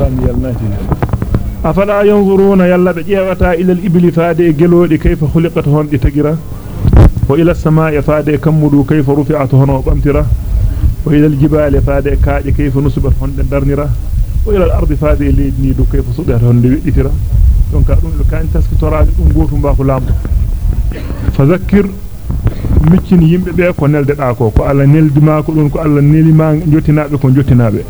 الإنسان يلناهي أفلا ينظرون يلا بجيوتا إلى الإبل فأدي قلو كيف خلقت هون إتقرا وإلى السماء فأدي كمدو كيف رفعت هون وبامترا وإلى الجبال فأدي كاج كيف نسبت هون درنرا وإلى الأرض فأدي اللي يدنيدو كيف صدر هون لإترا دونك أرون لكان تسكتورا لأنقوتهم باقو لامر فذكر mitin yimbe be ko neldeda ko ko alla neldima ko dun ko alla nelima jotinaabe ko jotinaabe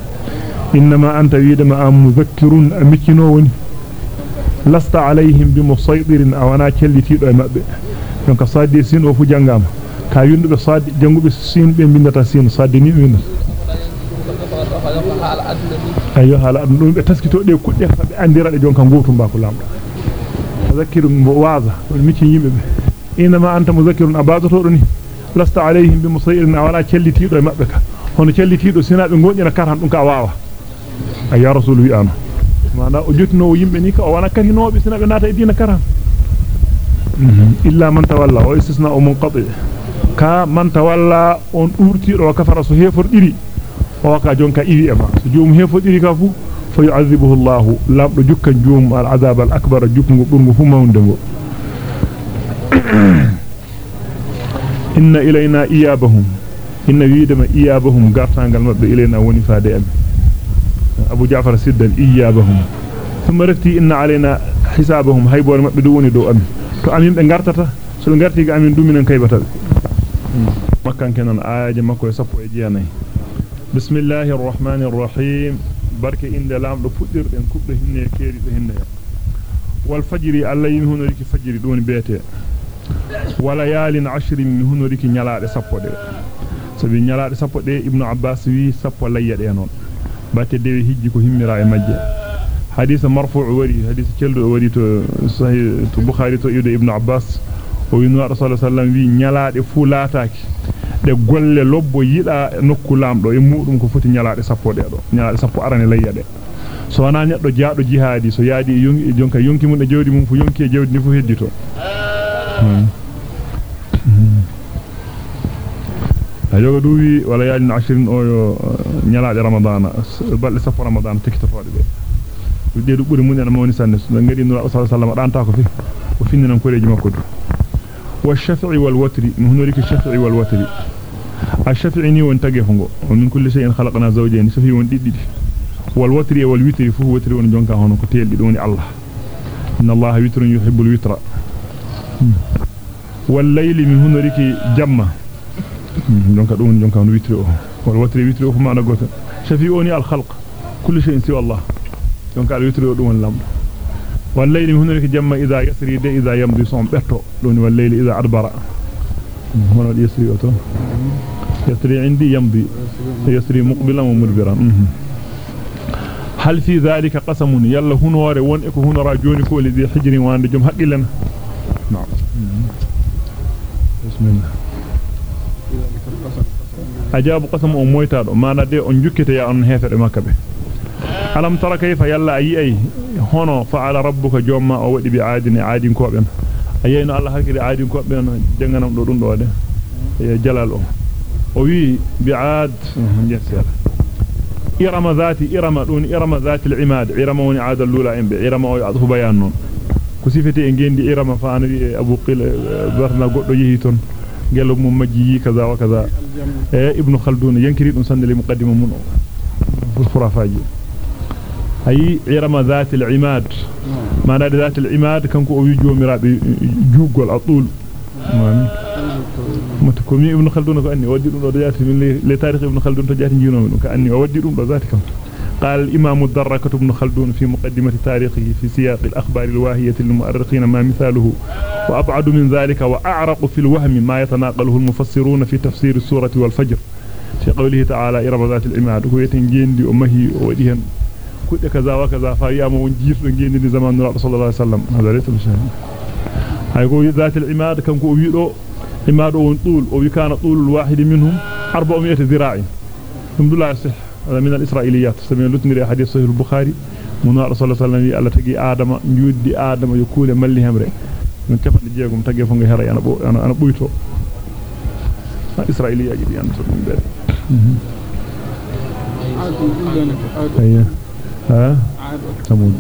e sadde sin o fu jangama ka yundube sadde jangube sin be bindata sin sadde ni winda ayo hala adun dum be taskito de kudde fa be andira de jonka gotum ba ko lamdo tadhakkiru waza wal miccin yimbe be inma anta mudhakkirun abadoto doni lasta alaihim bimusaydirin awana cellitido e mabbe ka hono cellitido sinabe gonjina karhan dum ka wawa ay rasul wi ana mana o jotino yimbe ni ka o wana karinobe sina be nata e dina karam illa man tawalla o istisna o munqati ka man tawalla on urti do kafara so hefor diri o ka jonka iwi e ma so joom hefor diri ka fu fa yu'adhibuhu allah lamdo jukkan joom al azab al akbar jukkungo burgo fu mawnde go inna ilayna iyabahum inna widama iyabahum gartangal mabbe ilayna woni faade am أبو جعفر سد إيابهم. ثم رفتي إن علينا حسابهم. هيبور ما بدوني دو أمين. تو أمين بنغرتتا سو غرتي أمين دومينا كيبتا مكان كان آية مكو يسفو إجياني. بسم الله الرحمن الرحيم. بركة إن دلام دو فدر إن كبه هنة كيري هنة والفجر الله يمهن لك فجر دون بيته وليال عشر يمهن لك نيالاد سفو دي. سبي نيالاد سفو دي ابن عباس وي سفو ليا دي نون dewi hijji ko himmira e majje hadith marfu' wari hadith keldo wari to sahih to bukhari to ibnu ibn abbas o wi no rasul sallam wi nyalaade fu laataaki de golle lobbo yida nokku lamdo e mudum ko foti nyalaade sappo de do nyalaade sappo arane layya de so wana neddo jaado jihadi so yaadi yonki jonka yonki mun e jawdi mum fu yonki e jawdi ni fu heddito ayoga duwi wala yaani 20 o yo nyalaade ramadana balde sappo ramadana tekitoode be de du buri mun en mawni sanne so ngadi nura sallallahu alaihi wasallam danta ko fi o finninan koreji makko du wa shafi'i wal watri min hunalika shafi'i wal watri ash-shafi'i ni won tage fongo min kulli shay'in khalaqna zawjayn safi won diddidi wal watri wal witri fu watri won jonka hono ko teldi doni allah inna allaha witrun yuhibbul witra wal layli min hunalika jamma jonka dum jonka on witri o wal watri witri o fu maana goto shafi'uni al khalq kulli shay'in siwa allah jonka al witri o dum won lamdo wal layli hunalika jamma idha yasri de idha yamdi som betto doni wal layli idha adbara hono yasri o to yasri indi yamdi yasri muqbilan wa mudbiran hal fi dhalika qasamun yalla hunore won e ko hunora joni ko li hijrin wande jom haqqilana na'am bismillah ajabu qasam on moytaado mana de on jukkete ya on hefede makkabe alam tara kayfa yalla ayi ay hono fa'ala rabbuka jomma o wadi bi aadini aadin ko ben ayino allah hakiri aadin ko ben janganam do dum do de e jalal o o wi bi aad jessela irama zati irama dun irama zati al-imad irama woni aadal lula imbe irama o adhu bayan non ko sifete e gendi irama fa an wi abu qil gelo mum majji kaza wa kaza e ibnu khaldun yankiri dum sandali muqaddima mun o furafaji ay irama zati al-imad maana zati al-imad kanko o wi jomirabe jugol atul man mata ko mi ibnu khaldun ko anni waddi dum do jati min le tarikh ibnu khaldun to jati jinomi dum ko anni o waddi dum do zati kam قال الإمام الدركة ابن خلدون في مقدمة تاريخه في سياق الأخبار الواهية للمؤرخين ما مثاله. وأبعد من ذلك وأعرق في الوهم ما يتناقله المفسرون في تفسير السورة والفجر. في قوله تعالى إرم ذات العماد يتنجين دي أمه وديهن كذا وكذا فأيام ونجير نجين دي زمان الله صلى الله عليه وسلم هذا ليس بشيء. هيقول ذات العماد كان كو ويدو عماد وون طول. أو كان طول الواحد منهم 400 ذراع. الحمد لله صح من الإسرائيليات. سمين لتنري حديث صحيح البخاري. من رسول الله صلى الله عليه وسلم الله تجي آدم نجود آدم يكون ملي همري من كفر جيغم تجي فنغ هراي أنا بو أنا أنا بويتو. إسرائيلية جدي أنا سمين بير أيه ها؟ ثمود.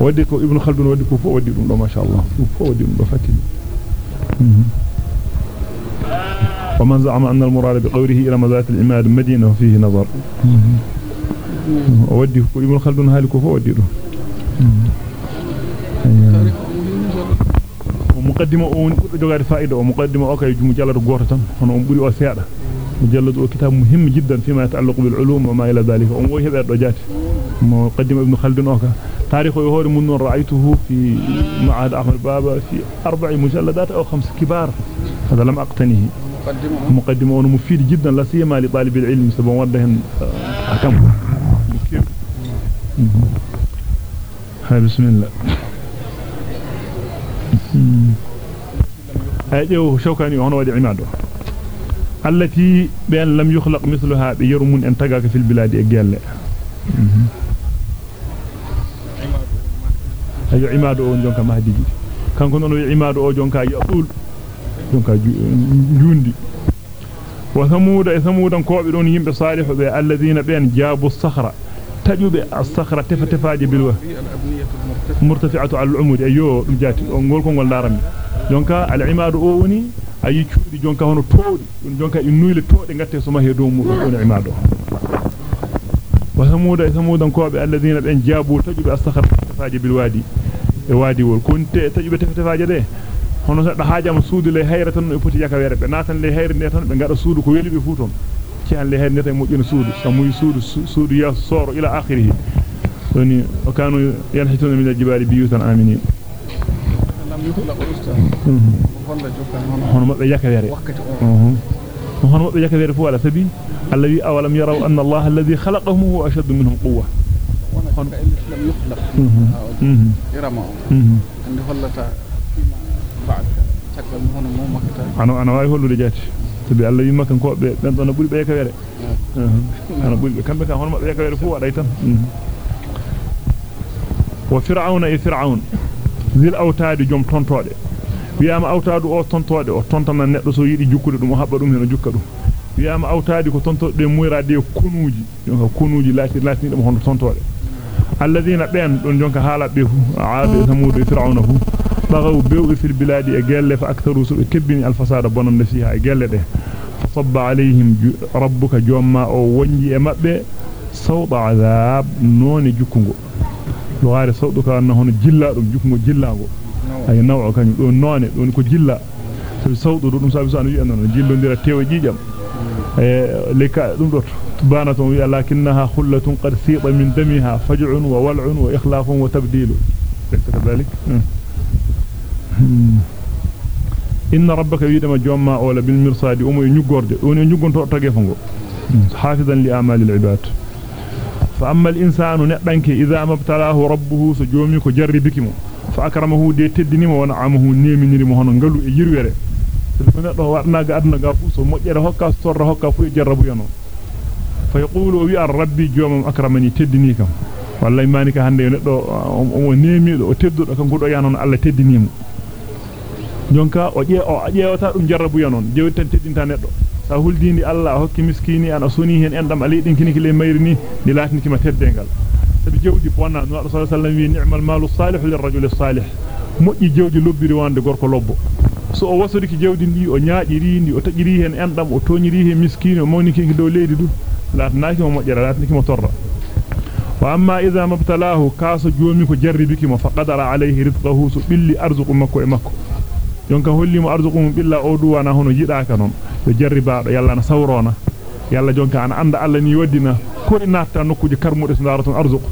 ودي كو ابن خلدون ودي كو فو ودي ما شاء الله. فو ودي دum فاتي ومن زعم أن المراد بقوله إلى مزات العماد مدينة وفيه نظر. ودي كو ابن خلدون هالكو ودي دum ومقدمة أون جوغار فائدة. ومقدمة أوكي مجلد غورة هنا أم بوري أسيادة مجلد كتاب مهم جدا فيما يتعلق بالعلوم وما إلى ذلك. أم وهي بأرد جات مقدمة ابن خلدون أوكا. تاريخ يهور من رأيته في معهد أحمد بابا في أربع مجلدات أو خمس كبار. هذا لم أقتنيه مقدمة أون مفيد جدا لا سيما لطالب العلم. سبحان ودهن أكم هاي بسم الله. أيوه شوكاني هنا ودي عماده التي بأن لم يخلق مثلها بيرمون أن تقاك في البلاد إجال أيوه عماده أون جونك مهدي. كان كنون عماده أون جونك يقول. جونك جوندي وثمود ثمودا كوبدون يمب صالح الذين بأن جابوا الصخرة تجوب الصخرة تفا تفاجي بالوه مرتفعة على العمود أيوه جاتي نقول كون دارمي jonka al-imadu o woni ayi cuudi jonka hono toodi dum jonka innuyle toode ngatte so mahe dow mudum on imado wa samuda samudan kobe alladheena ben jabu tajubi as-sakhar tafaaji bil wadi e wadi wol kunte tajubi tafaaji de hono sedda haajama suudu le hayra tan e poti yaka were be natan le hayre ne tan be ngada suudu ko weli be fu ton ci han le hayre ne tan mo jina suudu samuy suudu suudu ya soro ila akhirih doni o kanu yanhituna min al-jibali biyutan aminin hono mabbe yaka were hono mabbe yaka were fu wala sabi alladhi awalam yaraw anna allaha alladhi khalaqahum huwa ashaddu minhum quwwa hono lam yukhlaq irama andi hollata ba'd tagal hono mo makata ano ana way hollude jati sabi allah yimma kan ko be ben don buri be yaka were ana buri kambe kan hono mabbe yaka were fu wada tan wa fir'auna e fir'aun zil awtaadi jom tontode wi'ama awtaadu o tontode o tontana neddo so yidi jukkude dum o habba dum heno jukka dum wi'ama awtaadi ko tontode de muyrade kunuuji jonka kunuuji laati laati dum hono tontode alladheena ben don jonka haala be fu aade samude fir'auna fu بغوا بيوغ في البلاد أجل فاكثر رسل كبني الفساد بنم نفسها أجل ده فصب عليهم ربك جوما أو ونجي امبه صوت عذاب نوني جوكو لوار صوتك انه هنا جلا دم جوكو جلا اي نوع كان دون نوني دون كو جلا صوت دون صاحب سان يي انو جلا ندير تيو جيجام لك دم دوت تبانتهم لكنها خلة قد سيط من دمها فجع وولع وإخلاف وتبديل ليس كذلك؟ mm. Inna rabbaka yidama jomma wala bil mirsadi umo nyugorde on nyugonto tage fango hafizan li amalil ibad فأما الإنسان نأبنك إذا ما ابتلاه ربه سجومي كجربك مو فأكرمه دي تدني ونعمه نيمي نيري مهنا نقلو يجير سبحانه الله وارنا قادنا قافو سو مجر هكا سور هكا فو يجربو ينو فيقول وي ربي جوم أكرمني تدني كم والله ما نك هندي ندو o nemi do o teddudo kanko do yanon Allah teddinimo jonka o je o jeewata dum jarrabu yanon jeewti tan teddinta neddo sa huldindi Allah hokki miskini an asuni hen endam ali dinkini kile mayrini di latni kima teddengal sabi jewdi bonna no sallallahu alaihi wasallam ni'mal malu salih lirrajuli salih moƴƴi jewdi lobbiri wande gorko lobbo so o wasori ki jewdi ndi o nyaadiri ndi o tajiri hen endam o toñiri hen miskini o mawniki ki dow leydi dum latnaaki mo moƴƴere latniki mo torra wa amma idha mabtalahu kaso joomi ko jarribiki mo faqadara alayhi rizqahu so billi arzuqu makko e makko jonka hollimo arzuqum billa o duwana hono yidaka non be jarribaado yalla na sawrona yalla jonka ana anda alla ni waddina ko di natta nokkuje karmude so daraton arzuq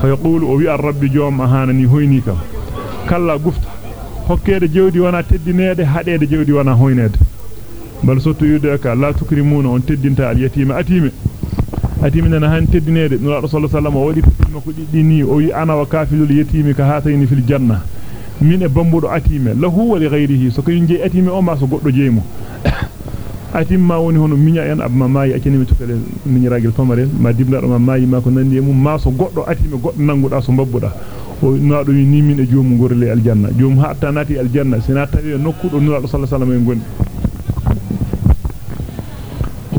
fa yaqulu wi ar-rabbi jom ahanani hoyni kam kala gufta hokkede jewdi wana teddinede hadede jewdi wana hoynede bal sotto yude ka la tukrimuna on teddinta al yatima atime atime nana han teddinede no rasul sallallahu alaihi wasallam o wadi ko didini o wi ana wa kafilul yatimi ka hatayni fil janna min e bambudo atime lahu wa li ghayrihi so ko yinje atime o ma so goddo jeymo atimma woni hono minya en abma mayi akini mi tukale minyiragel pamarel ma dibna do ma mayi ma ko nandi e mum ma so goddo atime goddo nanguda so mbabbuda o naado ni min e joomu gorle aljanna joomu hatta nati aljanna sina tawi nokkudo nuraado sallallahu alaihi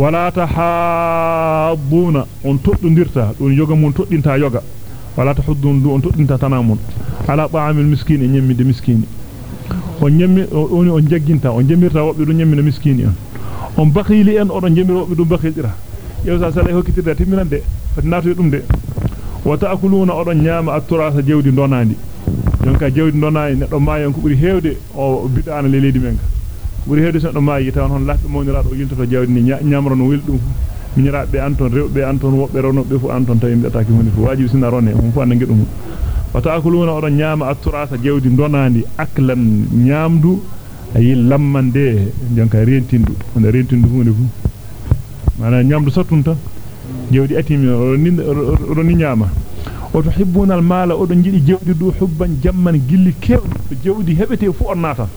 wala tahabbuna on toddondirta don yoga mun toddinta yoga wala tahuddun du on toddinta tanamon ala ta'amil miskin en nyammi de miskini on nyammi oni on jagginta on jamirta wobbe du nyammi na miskini on on bakhili en odon jamiro wobbe du bakhilira yow sa sala hokkitirda timminande fati nato dum de wa ta'kuluna odon nyama at-turasa jewdi donandi jonka jewdi donandi neddo maayon ko buri hewde o bidana le leydi men buri hewde so do maayi tawon hon laddo monira do yiltoto jawdi ni nyamro no wildum miniraabe anton rewbe anton wobbe ronobbe fu anton tawi mbiyataaki hunde fu wajibi sina ronne on fu anange dum wata akuluna odon nyaama atturasa jewdi donandi aklan nyaamdu ayi lammande jonka rentindu on rentindu hunde fu mana nyaamdu sattunta jewdi atimi odon ni nyaama o tuhibbuna al mala odon jidi jewdi du hubban jamman gilli kewdi jewdi hebete fu on nata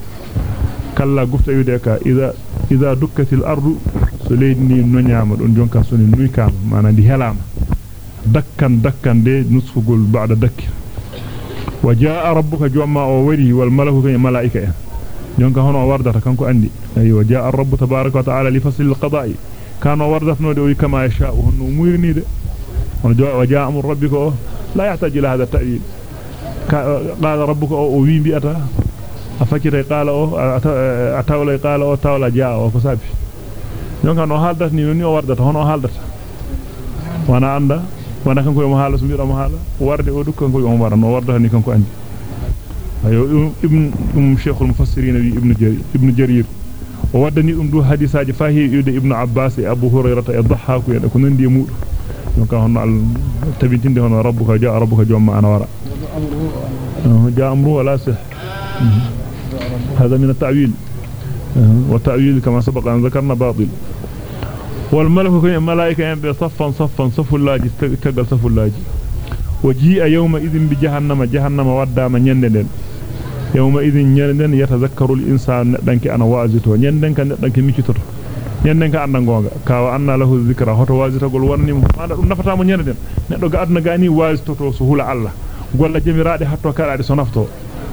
kalla gufta yude ka idha idha dukkatil ardu so leydi ni no nyaama don jonka so ni nuy kam mana di helama dakkan dakkan de nusfugol ba'da dakki jaa o wari wal malaku kay malaika en jonka hono wardata kanko andi ay wa jaa rabbu tabaaraka wa ta'ala li fasl al qada'i kano wardatno de kama yasha honno muyrni de on wa jaa amru rabbika la yahtaju ila hadha ta'wil qala rabbuka o wi bi ata afakira qala o atawla qala o tawla jaa o ko sabi jonka no haldata ni ni o wardata hono haldata wana anda wana kanko yo mo haala so biiro mo haala warde o dukkan ko yo mo wara no warda ni kanko andi ayo ibn um sheikhul mufassirin wi ibn jarir ibn jarir o waddani dum du hadisaaji fahi yude ibn abbas e abu hurairah e dhahhaku en ko nandi e mudu jonka hono al tabintinde hono rabbuka jaa rabbuka jomma ana wara jaa amru wala sih هذا من التعويل والتعويل كما سبق أن ذكرنا باطل والملك كي ملائكة ينبي صفا صفا صف الله تقل صف الله وجيء يومئذ بجهنم جهنم ودام يندن يومئذ يندن يتذكر الإنسان دنك أنا وازته يندن كان دنك ميكتر anna lahu dhikra hoto wazita gol warni mo anda dum nafata mo nyenden neddo ga adna gani wazito to so hula alla golla jemiraade hatto karaade so nafto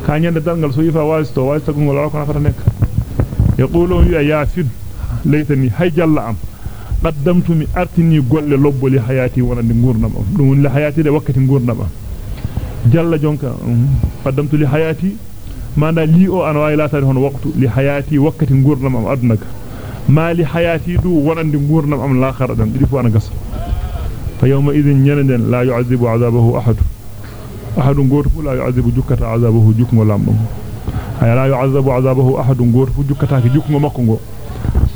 ka nyande dalgal so yifa wazito wazita gol wala ko nafata nek yaqulun ya yafid laytani hay am ngurnam am jalla jonka qaddamtu li hayati manda li o an way latade hon waqtu li hayati wakkati ngurnam am adunaka ma li hayati du wonande ngurnam am la kharadam didi fu ana gasa fa yawma idhin yananden la yu'adhibu 'adabahu ahad ahad goto fu la yu'adhibu jukkata 'adabahu jukmo lambam ay la yu'adhabu 'adabahu ahad goto fu jukkata ki jukmo makko go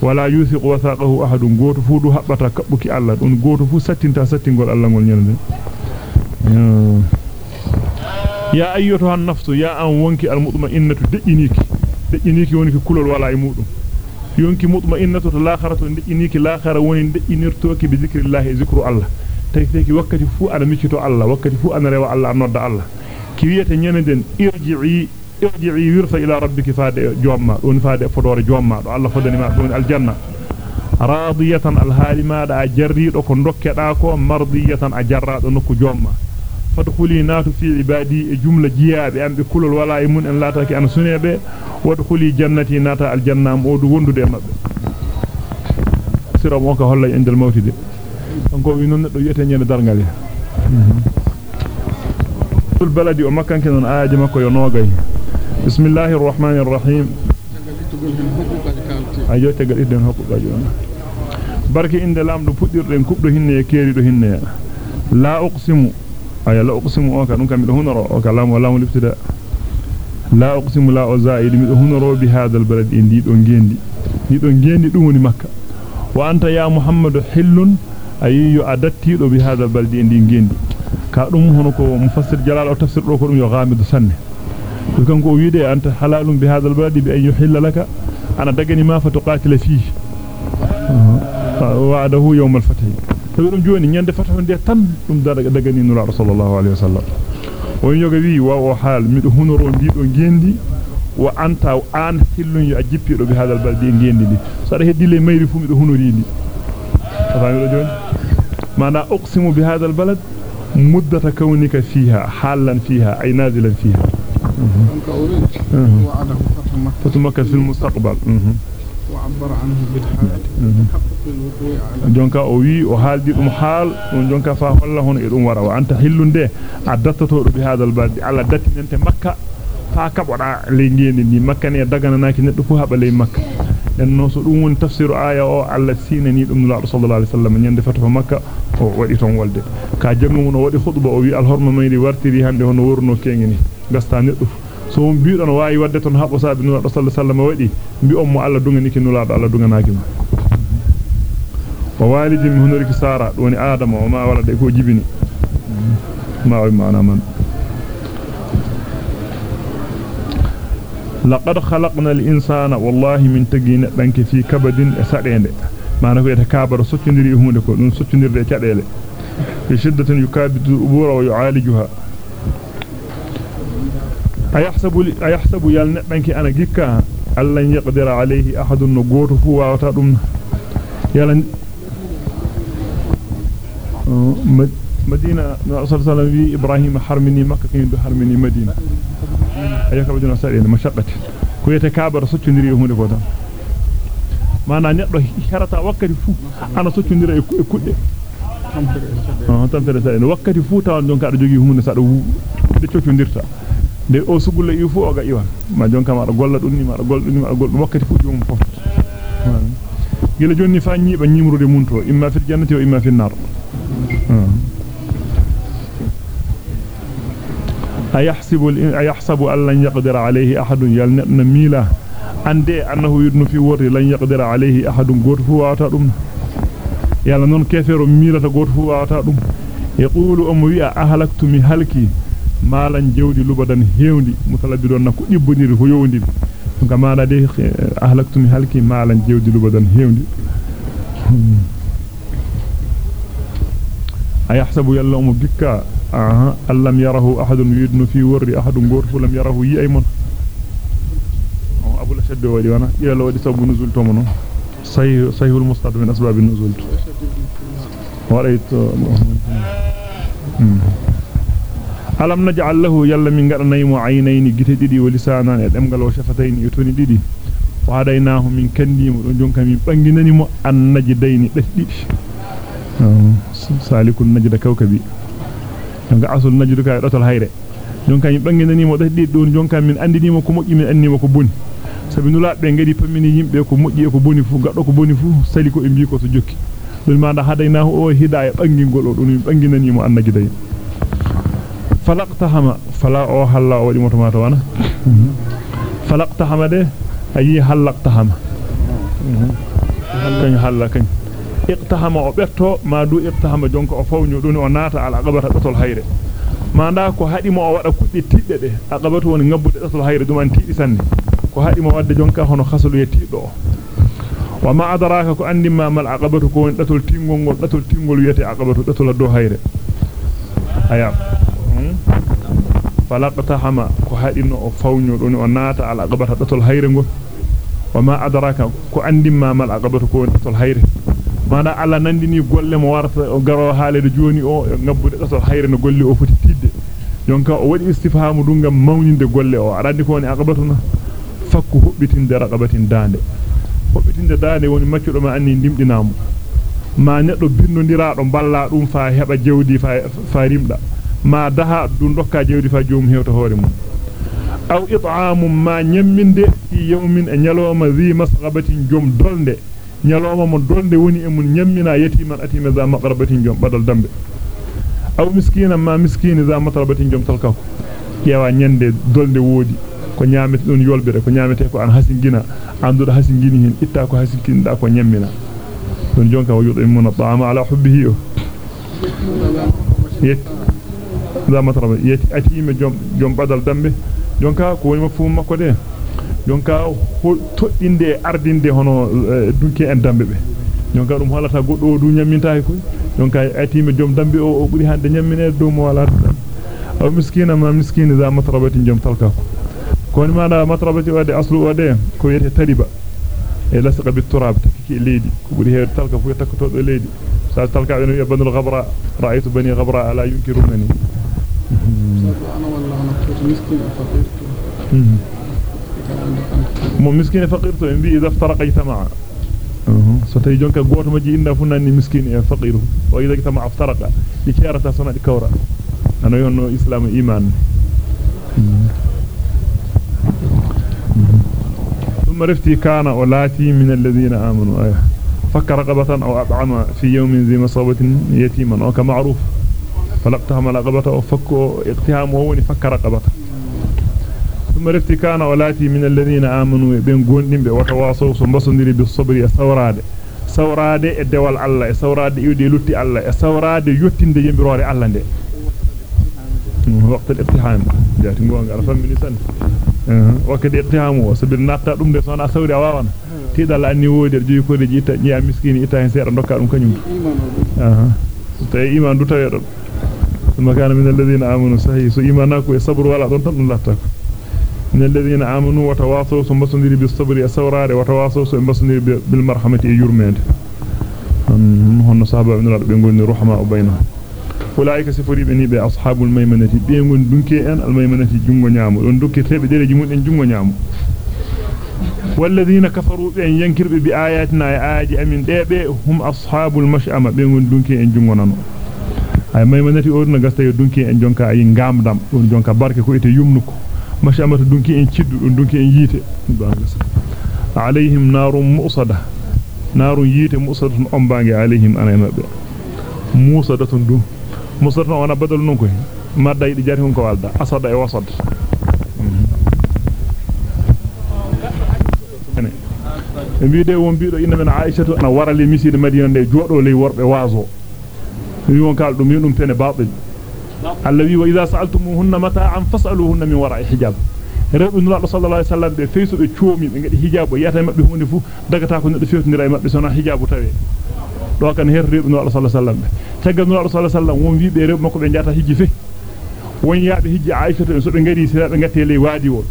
wala yusiqu wasaqahu ahadun goto fu du habbata kabbuki Allah don goto fu sattinta sattingol Allah ngol nyande ya ayyatu han nafsu ya an wonki al mutma'innatu dejiniki dejiniki woni ki kulol wala e mudum yonki mutma'innatu to lakharatu dejiniki lakhara woni dejinirtoki bi zikrillah zikru Allah tay tay ki wakkati fu ana mikito Allah wakkati fu ana rewa Allah nodda Allah ki wiyete nyanden irji'i irji'i wirfa ila rabbiki faade jomma don faade fodore jomma do Allah fodani ma don aljanna radiyatan alhalima da jarrido ko dokkeda ko mardiyatan a jarrado nokku jomma fadkhuli natu fi ibadi e jumla jiyaabe ambe kulol wala e mun en lataki an sunebe wadkhuli jannati nata aljanna am odu wondude e mabbe sira mo ka holla indal mawtide kanko wi non neddo yete nyene dargal ya tul baladi o makkanke non aaje makko yo nogay بسم الله الرحمن الرحيم ayo tegal idden hokkugaji on barki inde lamdo puddirden kubdo hinne e keerido hinne la uqsimu aya la uqsimu o ka dum kam do hunoro o ka lamu lamu liftida la uqsimu la o zaidi mi do hunoro bi hadal balad indi do ngendi ni do ngendi dum woni makka wa anta ya muhammadu hillun ayi yo adattido bi hadal baldi indi ngendi ka dum hono ko mufassir jalal o tafsir do ko dum yo gamidu sanne bi an yuhilla laka ana dagani ma fa tuqatila fihi wa'adahu yawm al-fath dum joni nyande fatahu de tan dum dagani nura sallallahu alaihi wasallam o yoga wi wa o hal mido hunoro ndido gendi wa anta an hillun yu ajippido bi hadal baladi gendi di so da heddi le mayri fu mido hunori di fami do joni mana uqsimu bi hadal balad muddata kawnika fiha halan fiha ay nazilan fiha فتح مكة في المستقبل وعبر عنه بالحال تحقق الوقوع على jonka o wi o haldi dum haal don jonka fa holla hono e dum wara wa anta hillunde addatto do bi hadal baldi alla dattinente makka fa kaboda ley ngeni ni makka ne dagana naki neddo fu haba ley makka en no so dum woni tafsiru aya o alla sinani dum la sallallahu alaihi wasallam nyande fatu fa makka o wadi ton walde ka jangu no wadi khutba o wi al horma mayri wartiri hande hono worno kengeni gasta neddo so on biido no waawi wadde ton habo saabi nula sallallahu alaihi wasallam wadi bi on mo alla dungani ki nula alla dunganaaki ma wa walidi mi hunori ki sara doni adama o ma wala de ko jibini ma o maana man لقد خلقنا الإنسان والله من تجين بنك في كبد سعيد ما نقول يتكابر سوتشنري همودكو نون سوتشنري تعليل بشدة يكابد الأبور ويعالجها. أيحسب, أيحسب يلنع بنك أنا جيكا؟ ألا يقدر عليه أحد النقور هو وطارم يلن أه، مدينة صلى الله عليه وسلم إبراهيم حرمني مكة كنت مدينة. Ayaka bajuna sare ne mashaqqati ko yete kaaba soccondiri hunde ko tan mana neddo herata wakkati fu ana soccondira e kudde ah tampere sare ne wakkati fu tawan don ka do jogi hunde sa do de coccondirta de o sugulla yu fu o ga iwan ma jonka ma do golla dum ni ma do golla dum ni ma do golla wakkati fu jom fof gila jonni fa nyiba nyimrude munto imma fil jannati wa imma fil nar ayahsibu ayahsabu an lan yaqdira alayhi ahadun yalna mila ande annahu yudnu fi worri lan yaqdira alayhi ahadun goto fu wata dum yalla non kefero milata goto fu wata dum yaqulu um wi'a ahlaktu mi halki malan jewdi lubadan hewndi mutalabbi don nakko dibboniri ko yowndi donc maana de ahlaktu mi halki malan jewdi lubadan hewndi ayahsabu yalla um bikka aha allam yarahu ahadun yudnu fi warri ahadun gorfu lam yarahu yi ay mon abul ashad wadi wana yalla wadi sabu nuzul to mono sahih sahihul mustad min asbab an-nuzul waraytu alam naj'al lahu yalla min gadanaymo aynayni gite didi wa lisanan e demgal wa shafatayn e toni didi wa hadaynahu min kandimo don jonka jonka asul najdu kay dotol hayre jonka min banginani mo didi don jonka min andini mo ko moji min annimo ko boni sabi nula be ngadi pamini yimbe ko moji e ko boni fu gaddo ko boni fu sali ko e mbi ko so jokki dum ma da hadaynahu o hidaya bangingol o don min banginani mo an najidayni falaqtahama fala o halla o wadi motomata wana falaqtahama de ayi halaqtahama kany halla kany iqtahama o betto ma du iqtahama jonka o fawnyo doni o naata ala qabata dotol hayre manda ko hadimo o wada kudde tidde de aqabatu woni ngabbude dotol hayre dum an tiidi sanne ko hadimo wadde jonka hono khasulu yettido wa ma adraka ko andima mal aqabatu ko woni dotol tingol ngol dotol tingol yete aqabatu dotol do hayre aya falaqtahama ko hadino o fawnyo doni o naata ala aqabata dotol hayre ngol wama adraka ko andimma mal aqabatu ko dotol hayre mana alla nandini golle mo warta o garo haalede joni o ngabbude dotol hayre no golle o foti tidde jonka o wadi istifhamu dunga mawninde golle o arandi ko woni aqabatuna fakku hobbitinde raqabatin dande hobbitinde dande woni maccudo ma anni dimdinamu ma neddo binnodiraado balla dum fa heba jewdi fa fa rimda ma daha du dokka jewdi fa joom hewta hoore mum aw it'amum ma nyamminde fi yawmin e nyaloma zi masghabatin jom dolde nyaloma mo dolde woni e mun nyammina yatiman atima za maqrabatin jom badal dambe aw miskinan ma miskini za matrabatin jom talkako yewa nyande dolde wodi ko nyaamete don yolbere ko nyaamete ko an hasingina andudo hasingini hen itta ko hasinkinda ko nyammina don jonka o yudo imuna ta'ama ala hubbihi yet za matraba yeti atima jom jom badal dambe jonka ko woni mafhum makko de jonka toddinde ardinde hono dunki en dambe be jonka dum holata goddo o du nyammintaay koy jonka atima jom dambe o o buri hande nyammine do mo wala aw miskina ma miskini za matrabati jom talka ko ko ni mada matrabati wade aslu wade ko yete tariba e lasqa bit turab takki leedi ko buri heer talka fu takkato do leedi sa talka ben yabnul ghabra ra'aytu bani ghabra ala yunkirunani فقير mo miskin faqir مسكين فقير تو انبي إذا افترق اجتماع أها. ستيجونك غوتو ماجي اندا فناني مسكين إيه، فقير. وإذا اجتماع افترق. لكيارتا سنة كورا أنا يونو إسلام إيمان. ثم رفتي كان ولاتي من الذين آمنوا. إيه فك رقبة أو أطعم في يوم ذي مصابة يتيما. أو كمعروف. فلقتهم رقبة أو فكوا. اقتهامه ونفك رقبته. ثم رفتي كان ولاتي من الذين آمنوا بين قوندين وتواصوا سنبصندري بالصبر سوراد. سوراد الدوال الله سوراد يودي لتي الله سوراد يوتين دي يمبروري الله دي. وقت الابتحام جاتي نغون على سن wakati iqtihamu sabir natta dum de sona sawri awawana tidal anni wodi joyi ko de jita nyaa miskini ita hen seeda dokka dum kanyum aha tay iman du tawe don ثم كان من الذين آمنوا صحيح سو إيمانك وصبر ولا دون تن لاتك من الذين آمنوا وتواصوا ثم بصندري بالصبر أسورار ثم بصندري بالمرحمة يجرمين هن صحابة من الرب يقولون رحمة بينهم أولئك سفري بني بأصحاب الميمنة. بينون دونكي أن الميمنة جنغو نيامو. دون دوكي تيبي ديري جمون أن جنغو والذين كفروا بأن ينكر بآياتنا آيات أمين. ديبي هم أصحاب المشأمة. بينون دونكي أن جنغو o na gasta yo dunki en jonka ay ngamdam don jonka barke ko ite yumnuko ماشي امات دونكي إن تشد دونكي إن ييته عليهم نار مؤصدة. نار ييته مؤصدة ام بانغي عليهم أنا مبه مؤصدة دون مؤصدة وأنا بدل نونكو ما داي دي جارتي نونكو والدا اسد اي وسد ميدو وون بيدو ان من عائشة أنا ورالي مسجد مدينة جودو لي وربه وازو. يون كالدو ميدوم تني بابل الذي وإذا سألتمهن متى عن فسألوهن من وراء حجاب. رب إن الله صلى الله عليه وسلم فيس تشومي من حجاب ياتم بهن فو دقت أكون فيس نرى ما بسنا حجاب تبي لو كان هير رب إن الله صلى الله عليه وسلم. تجد إن الله صلى الله عليه وسلم وين في برب مكوب إن جات هجيفة وين يا بهجي عائشة إن سو بعدي سير بعدي لي وادي ول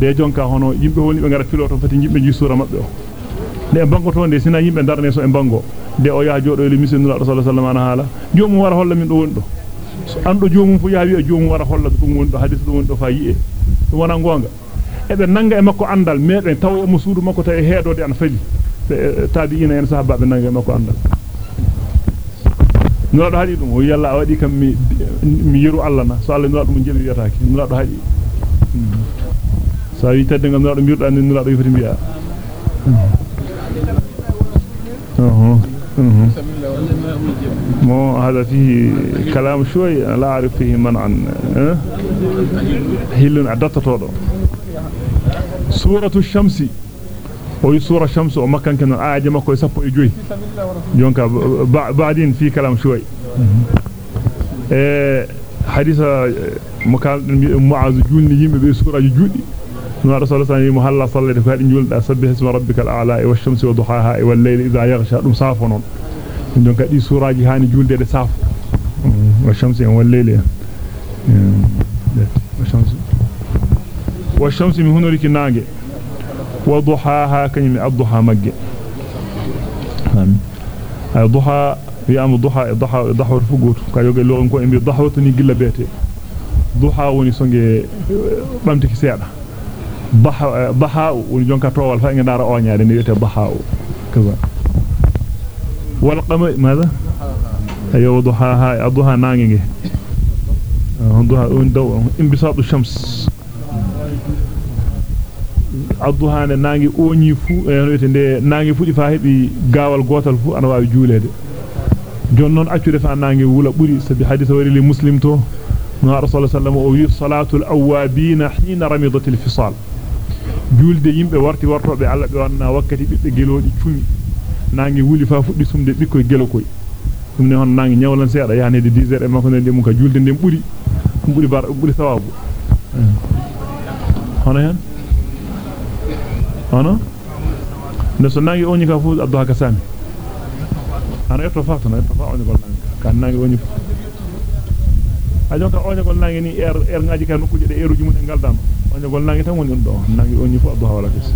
ده جون كهونو يبقى هون يبقى غير فيلو تون فتنجيب من يسورة ما بيو ده بانغو تون ده سنا يبقى دار نيسو إن بانغو ده أويا جو رويلي مسلم الله صلى الله عليه وسلم أنا هلا جو موار هلا من دون دو. Ando jomum fu yaa wi jomum wara holla dum wondo hadith do wondo fa yi'e dum wana gonga ebe nanga e makko andal meden taw e musudu makko tay heedode an fali tabiina en sahaba be nanga e makko andal nulaado haadi dum o yalla wadi kam mi mi yiru Allah na so Allah nulaado mo jebi yataaki nulaado haadi sa wi tedde ngam nulaado mirda ni nulaado yifati biya أها هذا فيه كلام شوي لا أعرف فيه منعا هل عدت todo سورة الشمس. وهي سورة الشمس وما كان آية مكو يسبو يجوي. جونك بعدين في كلام شوي. حديث مكان معاذ جوني يمي بسورة جودي نور رسول الله صلى الله عليه وسلم فادي جولدا سبح اسم ربك الأعلى والشمس وضحاها والليل إذا يغشى safonon don kadi suraji hani julde de saf والشمس والليل والشمس والشمس من هنا لك ناغي وضحاها كنيم الضحى مجه الضحى في ام الضحى الضحى الضحى رفغوت كايوغي لو نكو امبي ضحى تني غلا بيته ضحى وني سونغي بامتiki seeda baha baha woni jonka towal fa ngara oñaade ni wete baha kaza. Qamar ماذا ayo duhaha adha nangi duha on daw imbisadu shams adha ne nangi oñi fu e wete de nangi fudi fa hebi gawal gotal fu ana waawi juulede jonnon accude fa nangi wula buri sabi hadith wari li muslim to no rasul sallallahu alaihi wasallam o wi salatul awabin hina ramidatil fisal julde yimbe warti wartobe alla be wanna wakkati bibbe gelodi cumi nangi wuli fa fuddi sumde bikkoy gelo koy dum ne hon nangi nyawlan seeda yaane de 10 heures e makko ne mun ka julde ndem buri buri bar buri sawabu hono hen hono ne so nangi oni ka fu addo haka sami ana etto fatana etto fa oni gol nangi kan nangi oni ajon ka oni gol nangi ni er er ngaji ka nokkuje de eruji mun e galdano oni gol nangi tan woni do nangi oni fu addo hawala kess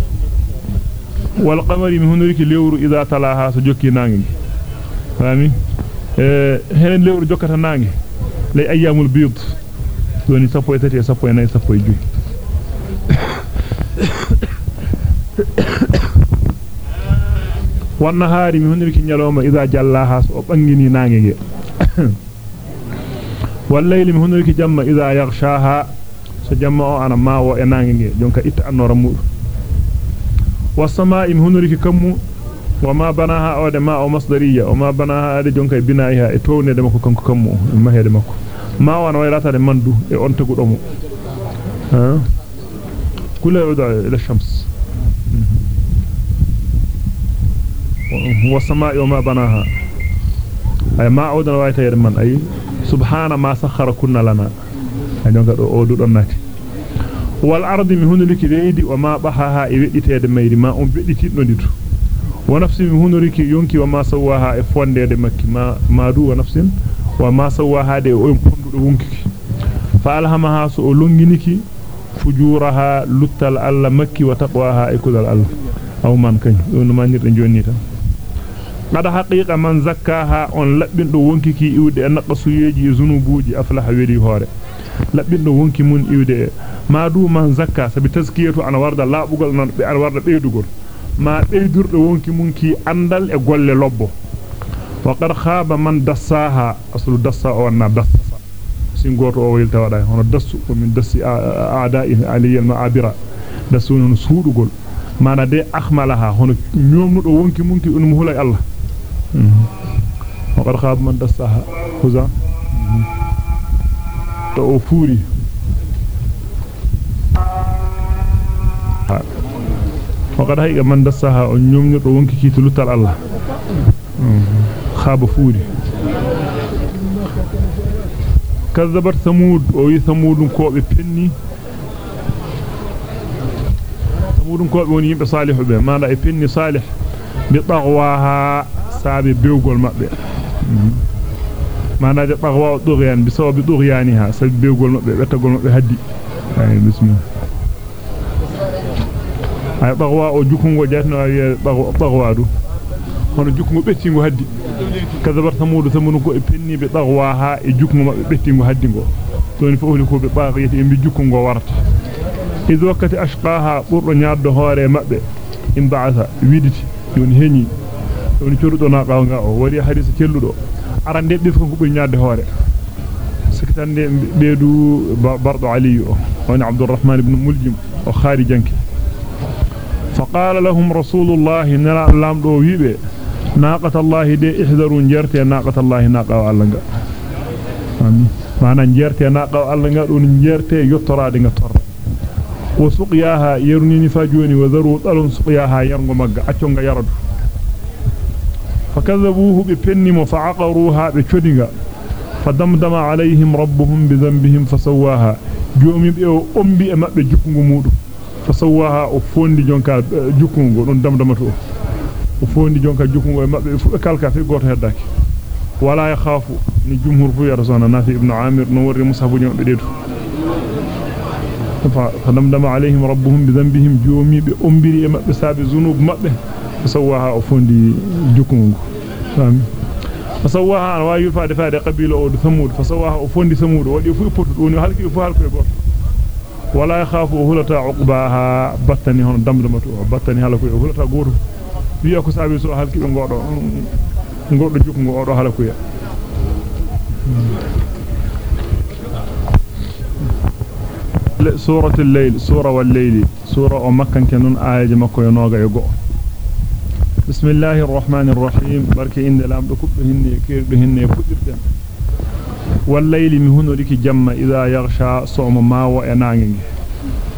wal qamari mi honoriki lewru idha talaha so jokki nangi fami eh henen lewru jokkata nangi lay ayyamul bid woni sappo e tati e sappo e nay sappo e joyi wanna haari mi honoriki nyaloma idha jallaha so bangini nangi ge wal layli mi honoriki jamma idha yaghshaha so jamma o ana mawo e nangi ge jonka itta anora mudum والسماء هنرك كم وما بناها أو ما أو مصدرية وما بناها أدي جونكا بنائها إتوني دمكو كنكو كمو ما هي دمكو. ما وأنا ويراتا دمندو إي أنتقو دمو ها؟ كل يعود إلى الشمس. والسماء وما بناها. أي ما عودنا وايتا يرمان أي سبحان ما سخر كنا لنا. أي نونك أودو دوناتي والأرض من هنا لك ريدي وما بحاها إبئتي ميري ما أم بئتي ندتو ونفس من هنا لك ينكي وما سواها إفوان دي مكي ما, ما دو ونفس وما سواها دي أم فندو ونكي فألهمها سؤلنجنكي fujuraha luttal alla makki wa taqwaha e kudal alla aw man kany on manirde jonni tan qada haqiqa man zakkaha on labbindo wonkiki iwde e naqasuyeji e zunubuji aflaha weli hore labbindo wonki mun iwde ma du man zakka sabi tazkiyatu ana warda laabugol non be ana warda beydugol ma beydurdo wonki mun ki andal e golle lobbo wa qad khaba man dassaha aslu dassa o na dassa sin goto o wilta wada hono dassu ko min dassi aada'i aliyal ma'abira dassu non suudugol mana de akhmalaha hono nyomnudo wonki munki on mu hulay Allah wa qad khab man dassaha huza to o fuuri wa qad hayga man dassaha on nyomnudo wonki ki tulutal Allah khaba fuuri كذبت ثمود أو ثمود كوبه بني ثمود كوبه وني يمبه صالح به ما لا بني صالح. بطغواها سابي بيوغول مابbe mana de bagwa dogyan bi sababi dogyaniha sabi beugol mabbe bettagol mabbe haddi ay bismillah ay bagwa o jukungo jatno ay bagwa du hono jukungo bettingo haddi كذبت ثمود ثمود كو بني بطغواها e jukmu mabbe bettingo haddingo toni fo ko be baaqiyete e jukkungo warta iz wakati ashqaha burdo nyaaddo hoore mabbe in ba'atha widiti yoni heni woni corudo na qawga o wari hadisa celludo arande be ko buri nyaadde hoore. Sikitande beedu bardo ali o woni abdurrahman ibn muljim o kharijanki فقال لهم رسول الله نرى لامدو ويبه ناقة الله دي احذروا نجرتي ناقة الله ناقة الله آمين معنى نجرتي ناقة الله دون نجرتي يطرى دي طر وسقياها يرني فاجوني وذروا طلون سقياها يرغو مغا اچونغا يرد فكذبوه بفنم فعقروها بشدنغا فدمدم عليهم ربهم بذنبهم فسواها. جومي بيو أمبي اما بجوكو مودو فسواها وفوندي جونكا جوكو دون دمدمتو. وفوندي جونكا جوكو مابي فكالكا في غوتو هداك ولا يخافوا ني جمهور بو يرزون نافي ابن عامر نوري مصحف نيوم بيديتو فدمدم عليهم ربهم بذنبهم جومي بامبي اما بسابي ذنوب مابي sawaha o fondi jukungo fami fasawaha an wa yulfa de faade qabila o do samud fasawaha o fondi samud wadi fu potu doni halki fu halko e goto wala ya khafu hulata uqbaha battani hon damdamatu battani halako e hulata goto wiya ko sabi so halki be godo godo jukko odo hala kuya سورة الليل سورة والليل سورة أمكن كنون آية مكو ينوغا يقو بسم الله الرحمن الرحيم بركة إن دلام بكب هن يكير بهن يفجر دم والليل مهن ريك جمع إذا يغشى صعم ما وإنانج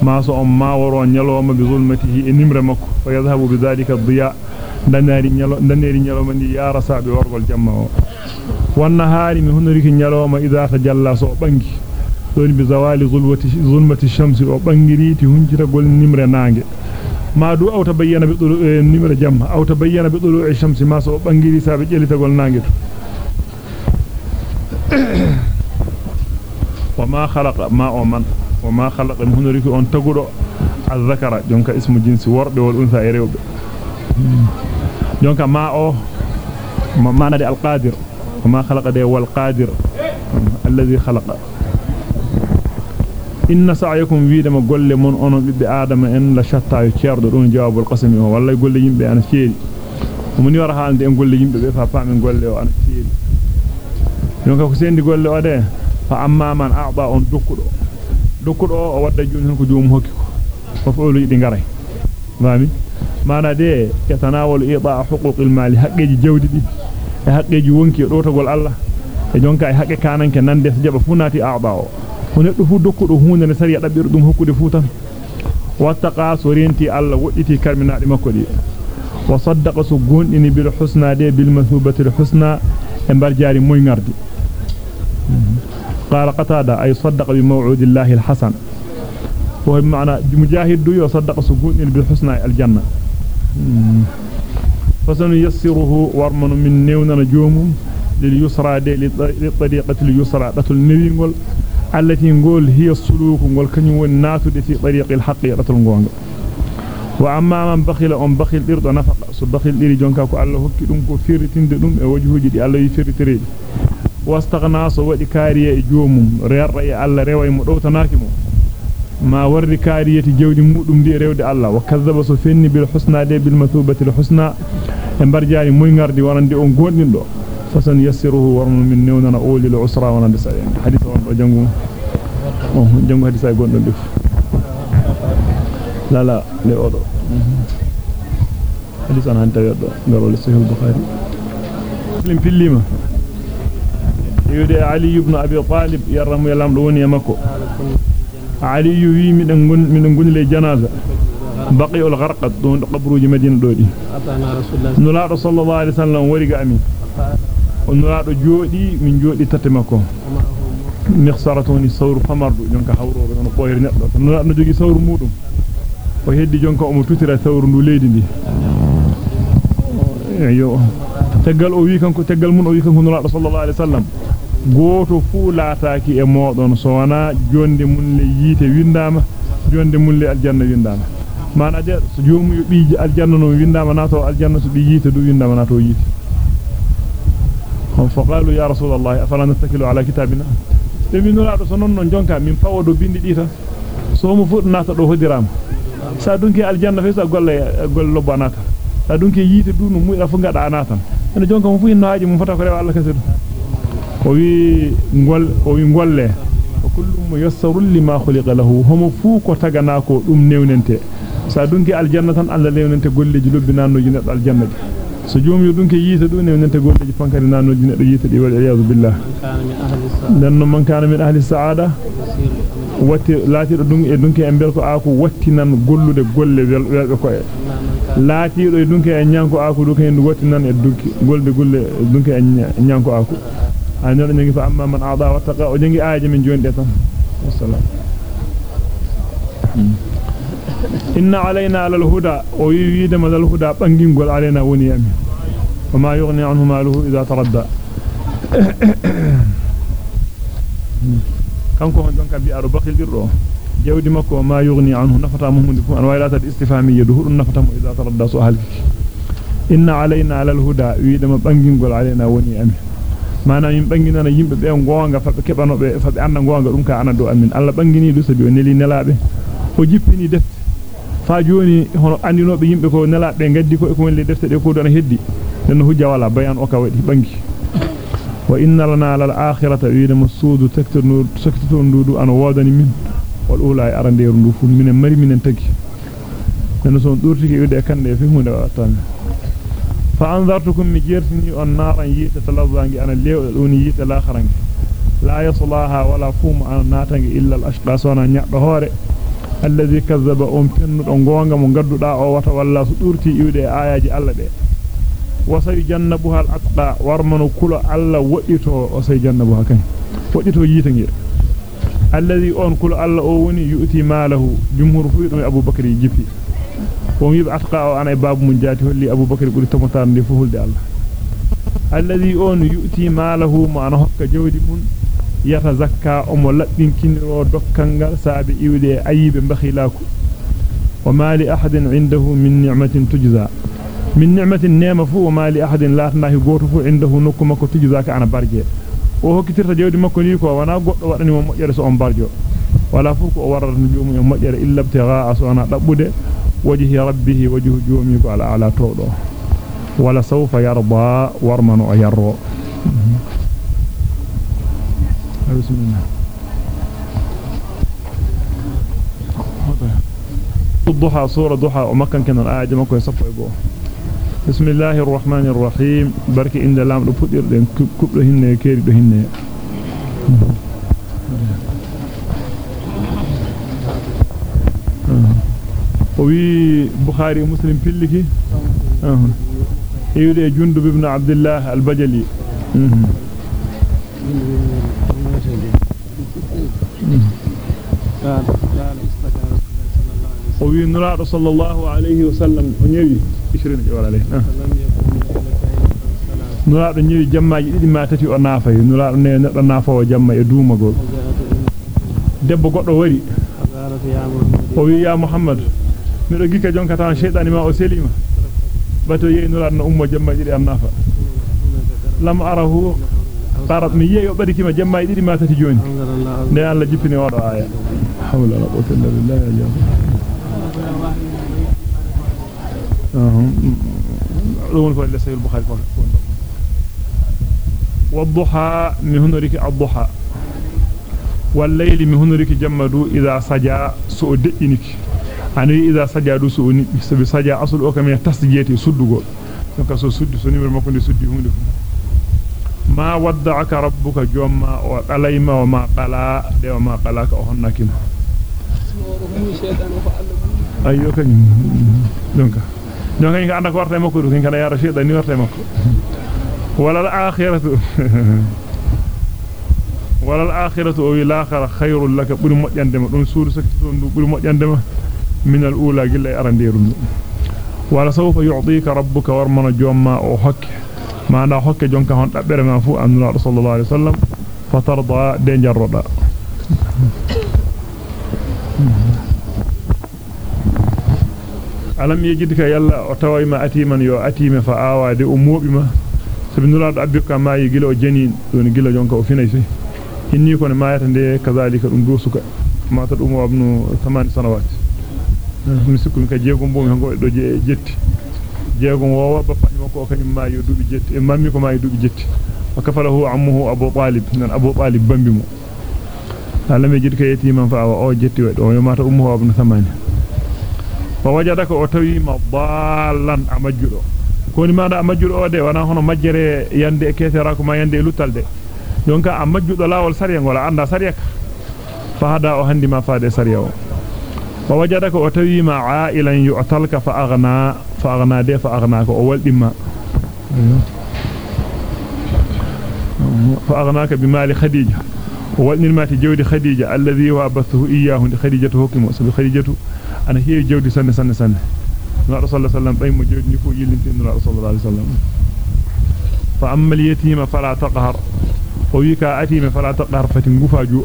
ما صعم ما وران يلوم بظلمته نمر مكو فيذهب بذلك الضياء دنيري يلوم دنيري يلوم بورغ الجمع والنهار مهن ريك يلوم إذا تجلى صعبنج دون بزوال ظلمة الشمس وبنجريتي هنجر قول نمر نانج bayyana bi dulu nimre jamma awta bayyana bi dulu shamsi ma so bangiri saabe jelita gol nange to wama khalaqa ma o man wama khalaqa mi honoriki on tagudo الذكر جونك اسم جنس ورد والانثى ريوب ma o maana de alqadir ma khalaqa de wal qadir alladhi khalaqa inna sa'yakum widama golle mon onon bibbe adama en la shatta yo cerdo don jawabul qasami o walla golle yimbe an feeri moni wara haalde en golle yimbe be fa paamen golle o ana tiiri donc ko sendi golle o de fa amma man a'ba on dokkudo dokkudo o wadda joni ko joom hokki ko fo olu yidi ngaray mami mana de yatanawal ida huquqil mali haqqeji jawdi di e haqqeji wonki do togol Allah e jonka e haqqe kananke nande jaba funati a'ba o neddo fu dokkudo hunde ne sari dabbiru dum hokkude fu tan wattaqa sorenti Allah wodditi karminaade makko di wa saddaqa su gondini bil husna de bil mathubati al husna e barjaari moy ngardi قال قتادة أي صدق بموعود الله الحسن وهو بمعنى مجاهد دو يصدق سكون بالحسنى الجنة فسنيسره ورمن من نيونا نجوم لليسرى دي للطريقة اليسرى قتل النبي التي نقول هي السلوك نقول كنيو الناس في طريق الحق قتل نقول وأما من بخل أم بخل إرد نفق سبخل إري جونكا كو الله هكي دم كو فيرتين e wajhuji di Allah yifirtire واستغنى سو ودي كاريه جومم رير ري الله ريوي مو دوتناكي مو ما ورد كاريه جودي مودum di rewde Allah wa kazzaba so fenni bil husna de bil mathubati al husna e barjaani moy ngardi wonande on gondindo fasan yassiruhu warmu min newnana awli al usra wonande sa hadith on do jangu oh jangu hadith ay gondon def la la le odo hadith an hanta weddo ngaro le sahih bukhari muslim pillima yude ali ibn abi talib yarramu yalam do woni makko ali wi mi den gon mi den gonile janaza baqi al gharqat don qabruji madina dodi nulaado sallallahu alaihi wasallam wari ga amin on nulaado jodi min jodi tatte makko mikhsaratuni sawru famardu jonka hawro no boyri neddo nulaado jogi sawru mudum o heddi jonka o mo tutira sawru ndu leydi ndi yo teggal o wi kanko teggal mun o wi kanko nulaado sallallahu alaihi wasallam goto fu laataaki e modon so wana jonde mun le yite windama jonde mun le aljanna windama mana de so joomu yo biiji aljanna no windama nato aljanna so bi yite du windama nato yite hon faqalu ya rasulullah afala nastakilu ala kitabina te min nulaado so non non jonka min pawodo bindi di tan so mo fu nata do hodirama sa dunki aljanna fe sa golle golle lobba nata sa dunki yite du no muira fu ngada natan ene jonka mo fu inno haaji mo fata ko rewa Allah kasedu o wi ngol o wi golle o kullum muyassarun lima khuliqa lahu homo fu ko tagana ko dum newnente sa dunki aljanna tan Allah newnente golleji lobbinanoji neddo aljanna di wal iyad billah dan man kana min ahli sa'ada watti laatido dum e dunki e bel ko aku wattinan gollude golle welbe ko e laatido e dunki e nyanko aku dunki en wattinan e dunki golde golle dunki e nyanko aku anyo ngi fa amma man aada wattaqa o ngi aaje min jonde tan wassalam inna alaina ala alhuda o wiide madal huda bangingol alaina woni yami wama yughni anhu maluhu idha taradda kanko hon jonka bi aro bakil dirdo jawdi makko ma yughni anhu nafata hunde fu an waylata istifhamiyya du hudun nafata mo idha taradda so halki inna alaina ala alhuda wiide ma bangingol alaina woni yami mana min banginana yimbe be gonga fa be kebanobe fa be anda gonga dum ka anado amin alla bangini du sabi o neli nelabe o jippini defte fa joni hono andinobe yimbe ko nelabe gaddi ko e ko wonle defte de ko don heddi den hujja wala bayan o ka wadi bangi wa inna lana lal akhirata wiina masudu taktur nur sakto ndudu an wodani min wal ula arandeer ndu fu minen mari minen tagi den son durtiki wiide kande fi hunde watami fa anzartukum mi jertini on naran yita talazangi ana lewdal woni yita lakharangi la yaslaha wala fum an natangi illa al ashqa sona nyaddo hore alladhi kazzaba on pennudo gonga mo gadduda o wata walla su durti iwde ayaji alla de wasay jannabuha al atqa warmanu kula alla wodito o say jannabuha kan wodito yita ngir alladhi on kula alla o woni yu'ti malahu jumhur fu dum abubakar jifi won yibe atqa o ana babu mun jati holli abubakar buri tamotar ndi fu hulde alla alladhi on yu'ti malahu ma ana hokka jawdi mun yata zakka o mo labbin kiniro dokkangal saabe iwde ayibe bakhilaku wa mali ahadin indahu min ni'matin tujza min ni'matin nema fu wa mali ahadin la tanahi goto fu indahu nokuma ko tujza ka ana barje o hokkitirta jawdi makko ni ko wana goddo wadani mo mojjere so on barjo wala fu ko warata no joomu e mojjere illa btigha asona dabbude wajhi rabbih wajhu joomi ko ala ala todo wala sawfa yarda warmanu ayarro bismillah الضحى سورة ضحى ومكان كان الآية ما كوي صفو يقول بسم الله الرحمن الرحيم. بركي إن لام لفدير لين كبر هن كيري هن وي بخاري ومسلم فيلكي أه. يودي جندب ابن عبد الله البجلي. قال قال استجاب وي نلا صلى الله عليه وسلم نيوي 20 جوال عليه didi ma tati o naafa nula do ne neddo naafawo jamma e duumagol فجاءت debbo goddo wari فقالت يا محمد gikka jonka tan shaytani ma o selima bato yeyi nula no ummo jammaaji didi am naafa lam arahu qarat mi yeyi o badikima jammaaji didi ma tati joni ne Allah jippini wado aya hawla wala quwwata illa billah ya jam ahum ko le sahih bukhari ko والضحى من هنرك الضحى والليل من هنرك جمدو إذا سجى سو دئنك ani إذا سجى دو سو نبي سبي سجى أصل أو كم يتسجيتي سدغول donc so suddi so nimir makko ndi suddi hunde ما ودعك ربك جوما وقليما وما قلا دي وما قلاك أهنك أيوك دونك. دونك إنك عندك ورطي مكو دونك. يا رشيد إني ورطي مكو. ولا الآخرة ولا خير لك. بل ما يندم من الأولى قل لي أرندير يعطيك ربك ورمنا جوما وحكي. Jomma o hokke jonka hon dabbere ma fu annabi sallallahu alaihi wasallam fatarda de jarroda alam yejidka yalla o tawayma atiman yo atime fa awade o mobima sabi nulaado abbika maayi gila o jani don gila jonka o finay fi inni kono maayata de kazalika dum dosuka mata dum wabnu 8 sanawati mi sikku ka jeegom bo mi hango do jetti jeegom wowa ba fani makko kanyum maayi dubi jetti e mammi ko maayi dubi jetti wa kafalahu ammuhu abu talib nan abu talib bambi mo alam yejidka yatiman fa o jetti wa do mata ummuhu wabnu 8 fa wajadaka o tawi ma ballan amajjudo koni maada amajjudo o de wana hono majjere yande e ketera ko ma yande e luttalde donka amajjudo lawol sariya ngola anda sariya ka fa hada o handi ma faade sariya o ووجدك أتري مع عائلا يعتلك فأغنى فأغنى دي فأغناك. أول دماء فأغناك بمال خديجة. أول نلمة جود خديجة. الذي وابثه إياه. خديجة هكما سبي خديجة أنا هي جود سنة سنة سنة. نرى صلى الله عليه وسلم أي مجود نفو يلنتين نرى صلى الله عليه وسلم. فأما اليتيم فلا تقهر. ويكا أتيم فلا تقهر. فتنقفا جو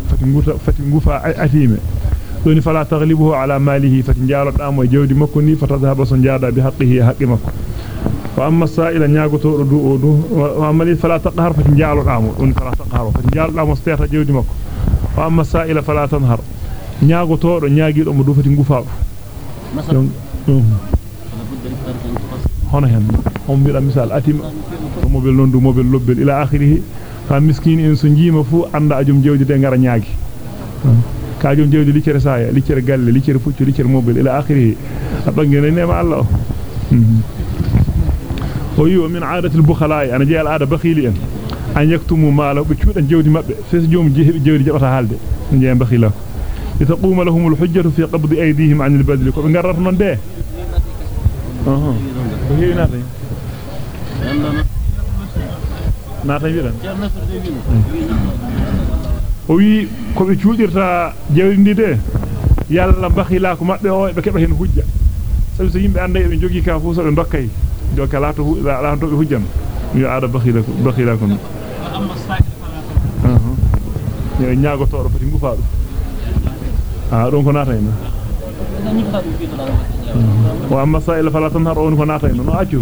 فتنقفا أتيم. دون فلا تغلبه على ماله فتنجال الأم وجود مكني فتذهب سنجادا بحقه حق مكن فأما السائل نياغو تو دو دو وأما اليتيم فلا تقهر فتنجال الأم دون فلا تقهر فتنجال الأم استيتا جود مكن وأما السائل فلا تنهر نياغو تو دو نياغي دو مدو فتنغفا مثلا hono hen? On biira misal atima mobile non du mobile lobbel ila akhirih fa miskin en so jiima fu anda ajum jewdi de ngara nyaagi ka ajum jewdi liccere saya liccere galle liccere fuccu liccere mobile ila akhirih abangene nema Allah o yi min aadati al-bukhala ana jeel aada bakhili en an yaktumu mala be cuudan jewdi mabbe fes joom jewdi jabata halde jeen bakhila litaquma lahum al-hujjatu fi qabdi aydihim an al-badl ko be ngarrat non de aha ko heewi naata naata wiidan o wi ko be cuudirta jawdi ndi de yalla bakhila ko mabbe o be keba hen hujja sabi so yimbe anda be jogi ka fu so be dokkay do kala to la to be hujjam yo aada bakhila ko bakhila ko aha yo nyaago to fati ngufa do ah don ko naata en wa amma sa'ila fala tanhar on ko naata en no accu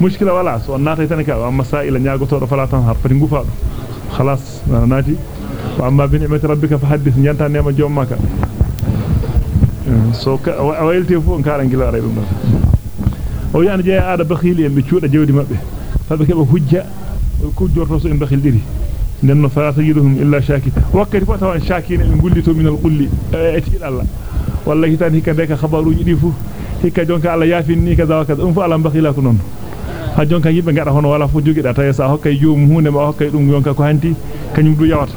mushkila wala so naata tan ka amma sa'ila nyaago to fala tanhar fati ngufa do khalas naati وأما بنعمة ربك فحدث ينتا نيما جومك سو ويلتي فو ان كارن جلا ريب من أو يان جاي ادا بخيل ين بيچودا جودي مبه فبكي بحجه كوجورتو سو ان بخيل ديري نن فرات يدهم الا شاكين وكتي فتو ان شاكين ان غولتو من القل اتي الله والله كتان هيك بك خبرو يدي فو هيك جونك الله يافين ني كذا وكذا ان فو الله بخيلك نون ha jonka yibbe gada hono wala fu jogida tay sa hokkay joomu hunde ma hokkay dum jonka ko hanti kanyum du yawata.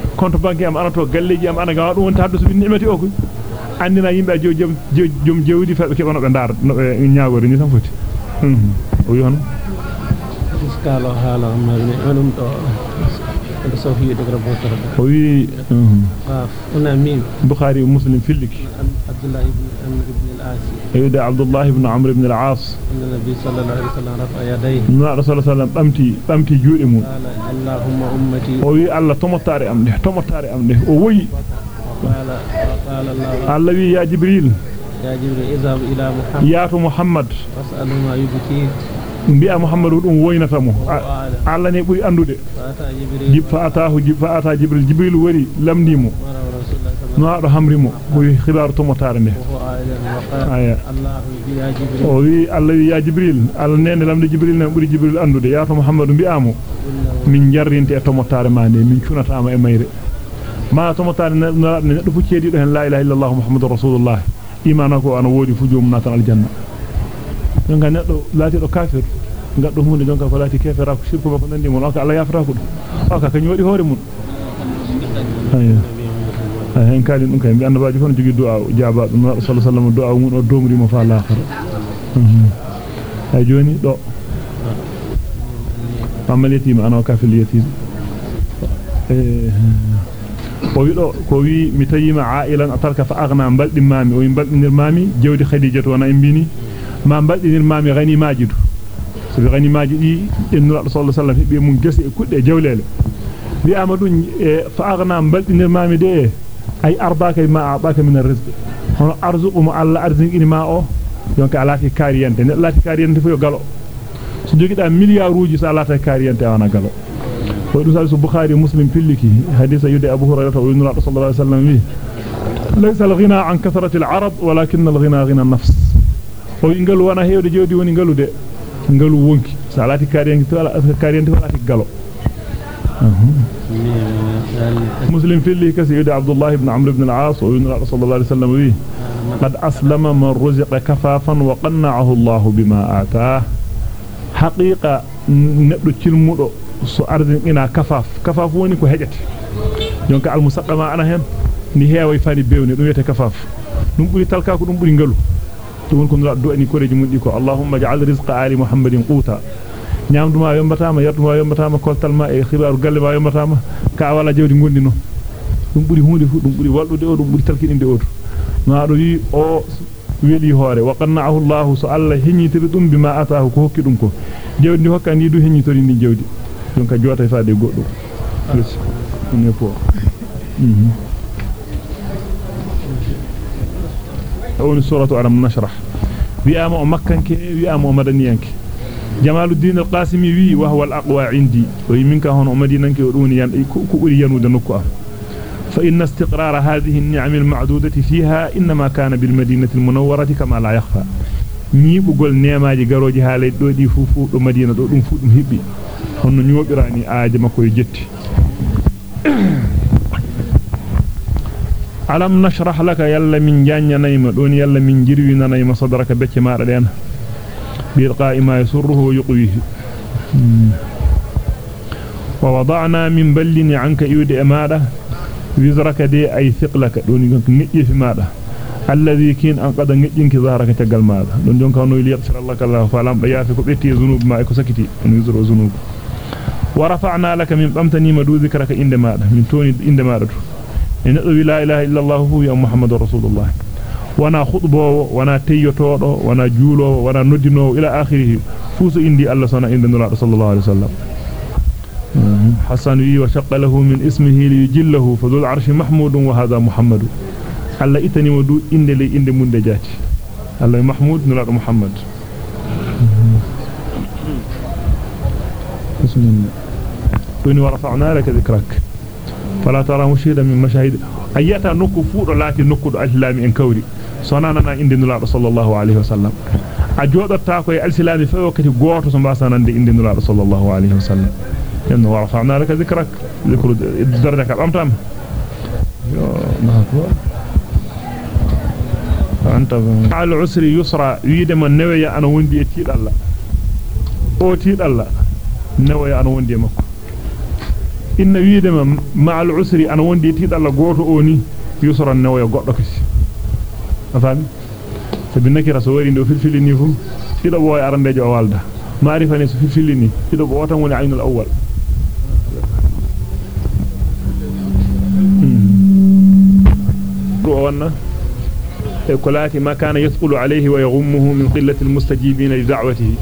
so compte banque am anato galleji am ana gawa dum won tahaddusu bin ni'mati o ko andina yimbe jo jom jom jewdi fa be kebano be ndar no be nyaagori ni tan foti o yi hono iskalo hala amna onum to وي هنا مين بخاري ومسلم في لك. عبد الله بن عمرو بن العاص. أيوه عبد الله بن عمرو بن العاص. أن النبي صلى الله عليه وسلم رفع يديه. النبي صلى الله عليه وسلم بامتي بامتي جودي مو. قال اللهم أمتي. وي الله تمتاري ام ده تمتاري ام ده أو وي قال قال الله. الذي يا جبريل. يا جبريل اذهب إلى محمد. يا محمد. فاساله ما يبكيك. Bi'a muhammadu dum woynata mo alla ne buri andude jib fa atahu jib fa ata jibril jibril wari lamdimo no ado hamrimo boy khibaru to motare nde aya o wi alla wi ya jibril alla nene lamde jibril ne buri jibril andude ya to muhammadu bi'amo min jarrinte e to motare ma ne min cunatama e mayre ma to motare ne neddo fu cedido hen la ilaha illallah muhammadur rasulullah imanako ana wodi fu jomum natan aljanna jonka neddo laati do kafir gaddo hunde jonka ko laati kafira ko shirku ko nandi mon o ka Allah yafra ko o ka kany wadi hore mun ayya ay hen kali dum kay bi annabaji fon jogi du'a jaaba dum sallallahu alaihi wasallam du'a mun o domri mo fa laakhir ay joni do famal yatim ana kafil yatim eh o wi do ko wi mi tayima ailan atarka fa aghna baldi mami o baldi mami jewdi khadijatu wana imbini ma mbaldinir mami ganimaaji du so ganimaaji di enno sallallahu alaihi wasallam hebbe mun gese e kudde jawlele bi amadun fa aghna mbaldinir mami de ay arbaka ma abaka min arrizq hono arzuqu mu alla arzingini ma o donc ala fi kariyante ne lati kariyante fu galo so jogida milliarduji sa lata kariyante wana galo ko dum sa bukhari muslim pilliki hadith yude abu hurairah wa yunus sallallahu alaihi wasallam laysa al-ghina an kathrati al-arab walakin al-ghina o ngalu wana heewde jodi woni ngalu de ngalu wonki salati kariyante to ala kariyante wala galo مسلم في اللي كسيد عبد الله بن عمرو بن العاص ويقول صلى الله عليه وسلم ويه قد أسلم من رزق كفافا وقنعه الله بما آتاه حقيقة نبدو تلمدو so ardin ina kafaf kafaf woni ko hejete donc al musaqqama ana hen ni heeway fani bewni dum wete kafaf ko ani koreji mun di ko allahumma ja'al rizqa ali muhammadin quta nyamduma yombatama yarduma yombatama koltal ma e khibaru galle ma yombatama ka wala jawdi gondi no dum buri hunde fu dum buri waldude o dum buri talkidinde o ma do wi o weli hore wa qanna'ahu allah so allah henyitiri dum bima ataahu ko hokki dum ko jawdi hokka ni du henyitori ni jawdi donc jota faade goddo plus ne ko mhm awon suratu alam nashrah wi ama makkanke wi ama madaniyanke jamaluddin alqasimi wi wa huwa alaqwa indi wa minka hono madinanke o duni yan ko buri yanude nokku am fa inna istiqrar hadhihi an-ni'am al-ma'dudati fiha inma kana bil madinati al-munawwarati kama la yakhfa nyibugol neemaaji garoji haalay do di fufu do madina do dum fu dum hibbi honno nyobirani aaje makko jetti alam nashrah laka yalla min jannyanayma don yalla min jirwinanayma sadraka becce maada den bil qa'ima yasurruhu yuqwihi wa wada'na min ballini anka yude maada wizraka de ay thiqlaka don ngejje fi maada alladhi kin an qada ngejjinki zaharaka tagal maada don jonka no li yaghfir Allah kallahu falam da yafi ko betti zunub ma ko sakiti en wizru zunub wa rafa'na laka min bamtani madu dhikraka inde maada min en do la ilaha illa allah hu ya muhammadur rasulullah wana khutbowo wana teyyotodo wana juulowo wana noddinowo ila akhirih fuso indi Allah sana inde nula sallallahu alaihi wasallam حسن وشق له من اسمه ليجله فذو العرش محمود وهذا محمد الله اتني ودو إن لي إن من جاتي الله محمود نلا محمد بسم الله دوني ورفعنا لك ذكرك فلا ترى مشيدا من مشاهد. أياتا نكفور لكن نكد الإسلام إن كوري. صنعنا إندن الله صلى الله عليه وسلم. أجود التاكوي الإسلام فوقت قوات سنبسانا إندن الله صلى الله عليه وسلم. إنه ورفعنا لك ذكرك. ذكر الدرجة كالأمتام يا ما هو أنت على العسر يسرى يدما نوي أنا وندي أتيل الله. أتيل الله. نوي أنا وندي مكو. Inna wiide man ma al usri ana wondi e tidalla goto oni yusra neweya goddo kasi afami sabi nakira so wari ndo filfilini fu tido boy arandejo walda maarifa ne so filfilini tido bo tan woni aynul awwal وأنا كلاتي ما كان يثقل عليه ويغمه من قلة المستجيبين لدعوته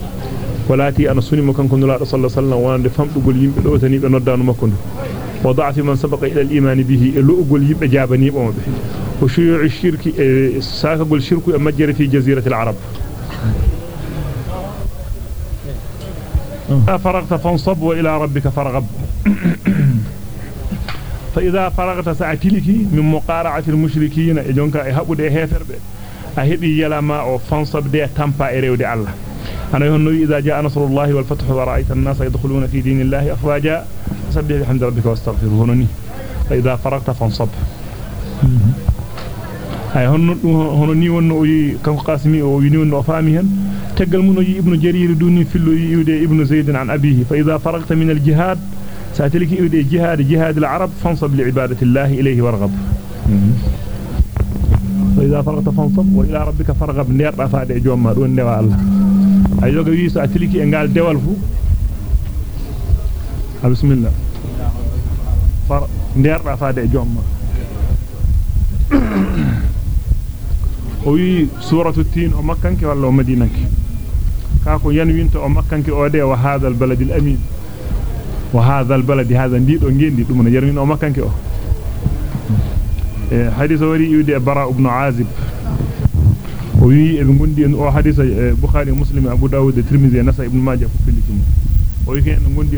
ولاتي أنا سني مكان كن الله صلى الله عليه وسلم وأنا فهم أقول يمكن أوتني بندان مكان وضعت من سبق إلى الإيمان به إلو أقول يبقى جابني بما به وشيوع الشرك ساك أقول شرك أمجر في جزيرة العرب فرغت فانصب وإلى ربك فرغب فإذا فرغت ساعتلك من مقارعة المشركين إجونك إهبود إهفر أهبي يلما أو فانصب دي تنفع إريود الله أنا يهنو إذا جاء نصر الله والفتح ورأيت الناس يدخلون في دين الله أفواجا فسبح بحمد ربك واستغفره. هنوني فإذا فرغت فانصب. ay honno hono ni wonno o yi kanko qasimi o wini wonno o faami hen tegal mun o yi ibnu jarir duni سأتلك إودي جهاد جهاد العرب فانصب لعبادة الله إليه وارغب. فإذا فرغت فانصب وإلى ربك فرغب نير رفاد جوما دون نوا الله أي لوغا وي ساتلك انغال ديوال فو بسم الله. فر نير رفاد جوما وي سورة التين أو مكانك ولا مدينك كاكو ينوينت أو مكانك أودي وهذا البلد الأمين. وهذا البلد هذا نديدو غيندي دوم يرمين أو مكانكي أو. حديث وري يودي براء ابن عازب. وي ابن غندي أو حديث بخاري مسلم ابو داود الترمذي وي غوندي ان أو حديث البخاري ومسلم ابو داوود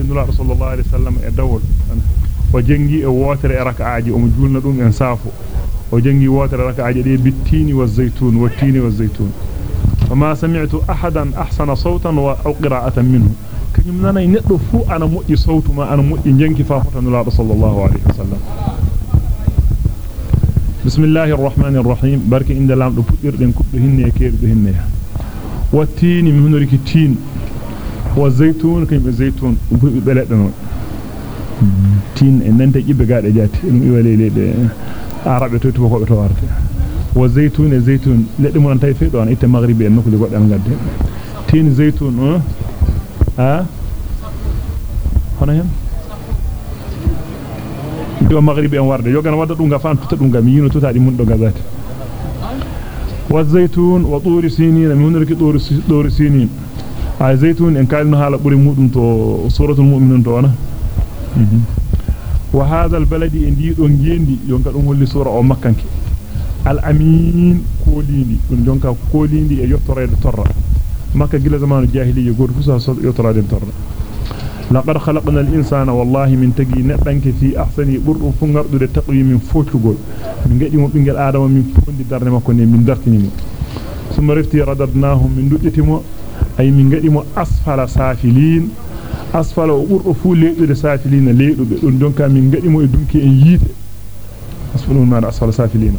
ان رسول الله صلى الله وما سمعت احدا احسن صوتا أو قراءه منه كنمنا ندو فو أنا مودي صوت ما أنا مودي جنكي فافتن الله صلى الله عليه وسلم بسم الله الرحمن الرحيم بارك ان لام دو بودير دين كودو هيني كيردو هيني واتين منوريك تين وزيتون كيم زيتون وبي بلادنو تين اننت جيب غاد جات ام يولي لي دي عربي توت بوكو توارت وزيتون زيتون لدي مون تاي في دون ايت مغربي انكو لي غودان غاد تين زيتون ها هنا هنا do maghribi en warde yogana wadda dum ga fan tuta dum ga mi yino tuta di mun do gazati wa zaytun wa turi sinin mi hunriki turi turi sinin ay zaytun en kalino hala buri mudum to suratul mu'minun to wana wa hadha al baladi indi do ngendi yonka dum holli sura o makkanki al amin kolindi dum jonka kolindi e yottorede torra makka gila zamanu jahiliya goto fu sa yottorade torra لقد خلقنا الإنسان والله من تجي نبنك في أحسن برد فنجر دل تقوي من فوتشوغل من قد يمو بنجل آدم من فوند دارنا ما كنا من دارتني مو. ثم رفتي رددناهم من دوجة مو. أي من قد يمو أسفل سافلين. أسفل أقر أفو ليت دل سافلين ليت دل دونك من قد يمو يدونك إن ييت. أسفل ما أسفل سافلين؟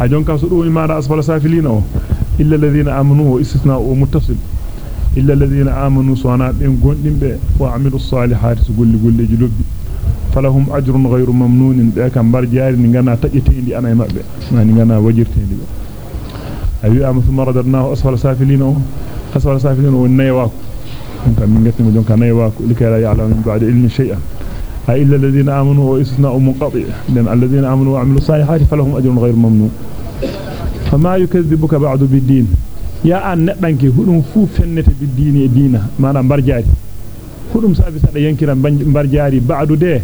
هجونك أسفل ما أسفل سافلين؟ إلا الذين آمنوا وإستثناء ومتصل. Illa alladhina amanu sona ben gondimbe wa amilus salihati so golli golleji lobbi falahum ajrun ghayru mamnunin be kam bar jaari ni ngana tajjetendi ana e mabbe ni ngana wajirtendi be ayi am thumma radarnahu asfala safilina o asfala safilina o naywako donc min gatti mo jonka naywako likayra ya'lamu min ba'di ilmi shay'an ay illa alladhina amanu wa istisna'u munqati dan alladhina amanu ya an neddanke hudum fu fennete bid-dini e diina mana barjaari hudum sabi sada yankira barjaari ba'du de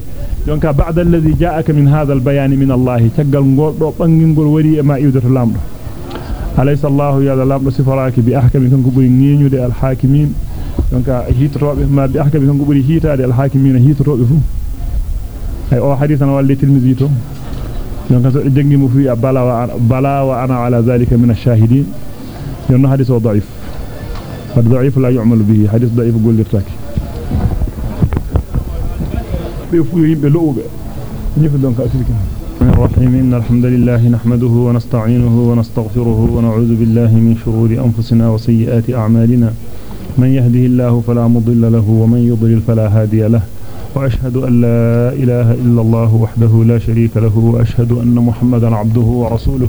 jonka ba'da alladhi ja'aka min hadha al-bayan min Allah tagal ngol do bangingol wari e ma iwdato lamdo alaysa Allah ya lamdo sifaraki bi ahkami kan ko buri ngeñude al-hakimin jonka hitotobe ma bi ahkami kan ko buri hitade al-hakimin hitotobe fu ay o hadithan walli tilmizi to jonka so jangi mu fi bala wa bala wa ana ala zalika min ash-shahidin يونو حديث ضعيف. فالضعيف لا يعمل به. حديث ضعيف قول لرتاك بيفو يمبه لوبه نيف دونك اتلك الرحيم. إن الحمد لله نحمده ونستعينه ونستغفره ونعوذ بالله من شرور أنفسنا وسيئات أعمالنا. من يهده الله فلا مضل له ومن يضلل فلا هادي له. وأشهد أن لا إله إلا الله وحده لا شريك له. وأشهد أن محمدا عبده ورسوله.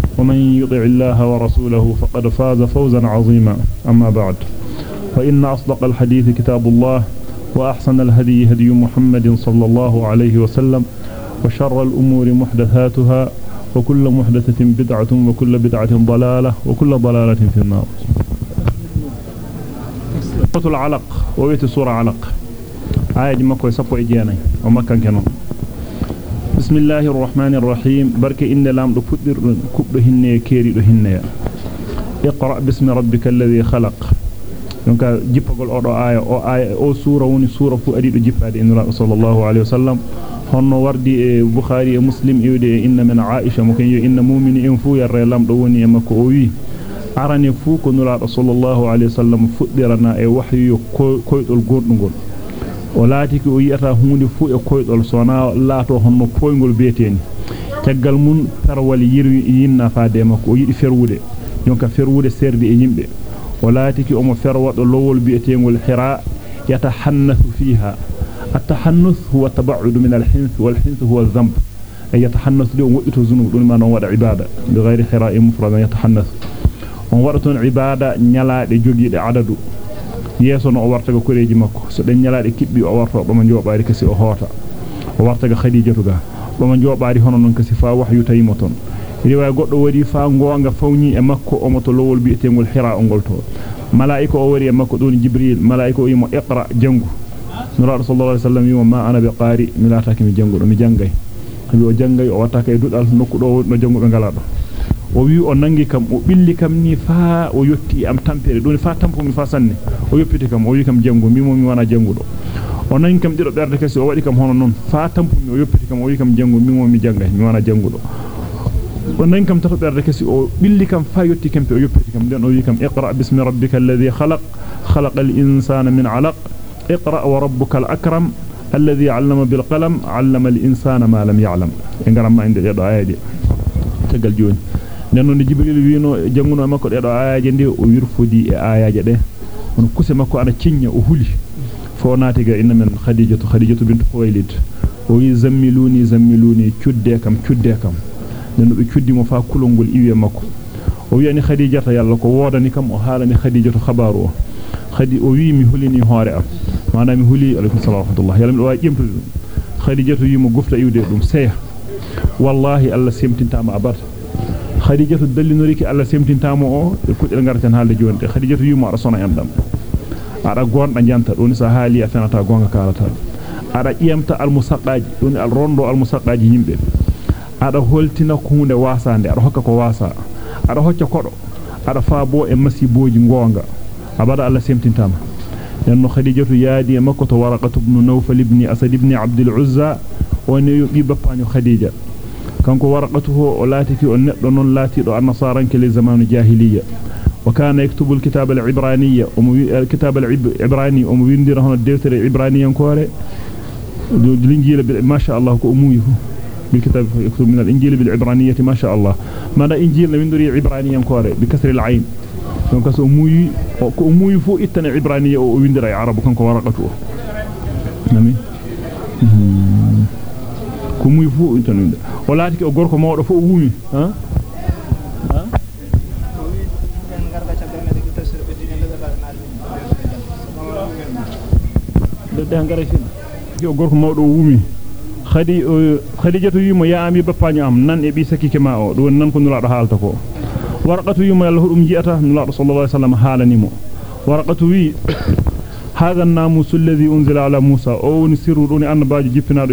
ومن يطع الله ورسوله فقد فاز فوزا عظيما. أما بعد فإن أصدق الحديث كتاب الله وأحسن الهدي هدي محمد صلى الله عليه وسلم وشر الأمور محدثاتها وكل محدثة بدعة وكل بدعة ضلالة وكل ضلالة في النار. العلق وبيت سورة علق. آية مكة يسفو إجياني ومكة كانوا بسم الله الرحمن الرحيم برك إن لام دو فدر كبدو كيري دو هن اقرأ بسم ربك الذي خلق دونك جيبغول اودو آية أو آية أو سورة وني سورة فو أديدو جيباد إن الله صلى الله عليه وسلم هن وردي بخاري مسلم يودي إن من عائشة ممكن إن مؤمن إن فو ير لام دو وني مكووي أراني فو كنولا صلى الله عليه وسلم فدرنا أي وحي كويت الجورنغول كو o laati ko o yiyata hunde fu e koydol sona laato honno poygol beeteni taggal mun tarwal yirwi yinna faade makko o yidi ferwude jonka ferwude serdi e yimbe o laati ki omo ferwado lowol beetengol hira yatahannathu fiha التحنث هو التبعد من الحنث والحنث هو الذنب أي يتحنث له وقت ذنوب دون ما نوضع عبادة بغير حراء مفرد يتحنث ونورتون عبادة نلا دي جوغي yeso no o warta go koreji makko so den nyalaade kibbi o warta do ma jobaari kasi o hoota o warta ga khadijatu ga do ma jobaari hono non kasi fa wahyu tayimo ton riwaya goddo wadi fa gonga fawni e makko o moto lowol bi'etengol hira o ngol to malaika o wari e makko don jibril malaika o yimo iqra jangu nura sallallahu alaihi wasallam yimo ma ana bi qari milata mi jangu do mi jangay bi o jangay o watta kay dudal nokku do no jangu be galado o wi o nangi kam o billi kam ni fa o yotti am tampere don fa tampo mi fa sanne o yoppiti kam o wi kam jangu mi mo mi wana jangudo o nangi kam dido berde kasi o wadi kam hono non fa tampo mi o yoppiti kam o wi kam jangu mi mo mi jangay mi wana jangudo o nangi kam tato berde kasi o billi kam fa yotti kam o yoppiti kam den o wi kam iqra bismi rabbika alladhi khalaq khalaqal insana min 'alaq iqra wa rabbukal akram alladhi 'allama bil qalam 'allama al insana ma lam ya'lam engaram ma inde do ayadi tegal joni nenno ni jibril wiino janguno makko de e on kuse makko ana cinya o huli fo naati ga inna min khadijatu khadijatu bint khuwailid o wi zammiluni zammiluni cudde kam cudde kam nenno be cuddi mo fa kulongol iwe makko o wi ani khadijata yalla ko wodani kam o halani khadijatu khabaru o khadi o wi mi hulini hoore am mana mi huli alaykum salaam wa rahmatullah yalla mi do wa jemtude khadijatu wi mo gufta iwde dum seya wallahi alla semtintama abata khadijatu dallinoriki alla semtintamo o e kudel garten haalde jonde khadijatu yimo ara sona en dam ada gonda janta doni sa haali a fenata gonga kalata ada iyamta al musaqqaji doni al rondo al musaqqaji yimbe ada holtina ko hunde wasande ada hokka ko wasa ada hocca kodo ada faabo e masiboji gonga abada alla semtintama e makko to waraqatu ibn nawfal ibn asad ibn abd al-uzza woni yubi bappanyo khadija كانكو ورقته ولاتك أنقلن لاتيد عن نصارا كل زمان جاهلية وكان يكتب الكتاب العبرانية الكتاب العبراني ومبين دي رهن الدفتر العبرانية الإنجيل ما شاء الله كأمويه بالكتاب يكتب من الإنجيل بالعبرانية ما شاء الله ماذا إنجيل لمن دري عبرانية بكسر العين كان كاس أموي كأموي فو إتنا عبرانية ومبين دي رهن عرب كانكو ورقته نمي ko muuyi fu ittana winda o laati o gorko mawdo fu wuumi ha de ngara fin o gorko mawdo wuumi khadi khadijatu yimo yaami bappaño am nan e bi sakike ma o do nan ko nulaado haalta ko warqatu yuma yalla hudum jiata nulaado sallallahu alaihi wasallam haalanimo warqatu wi هذا الناموس الذي أنزل على موسى أو نسر دون أنباج جبنا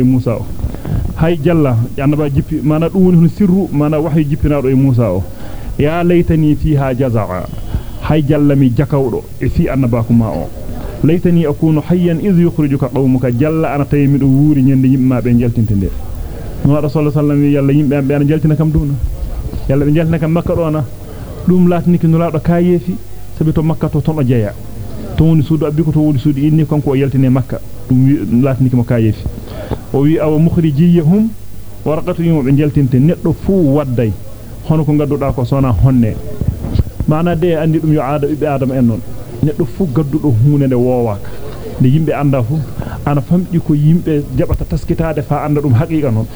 دو موسى هاي جلا أنباج جب ما ندون نسر ما نوحي جبنا دو موسى يا ليتني فيها جزعا هاي جلا مي جكاودو في أنباكما أو ليتني أكون حيا إذ يخرجك قومك جل أنا تيمد ووري نيند يما بين جلتنتنde no rasul sallallahu alaihi wasallam yalla yimbe be an jaltina kam duna yalla be jaltina kam makka dona dum latniki nulaado kayefi sabi to makka to ton o jeya to woni suudu abbi ko to woni suudu inni kanko o yaltine makka dum latniki mo kayefi warqatu yimo be jaltinte neddo fu wadday hono ko gadduda ko sona honne mana de andi dum yo aada be adam en non neddo fu gaddudo huune de woowaka de yimbe anda fu ana famdi ko yimbe jabata taskitaade fa anda dum haqiqa non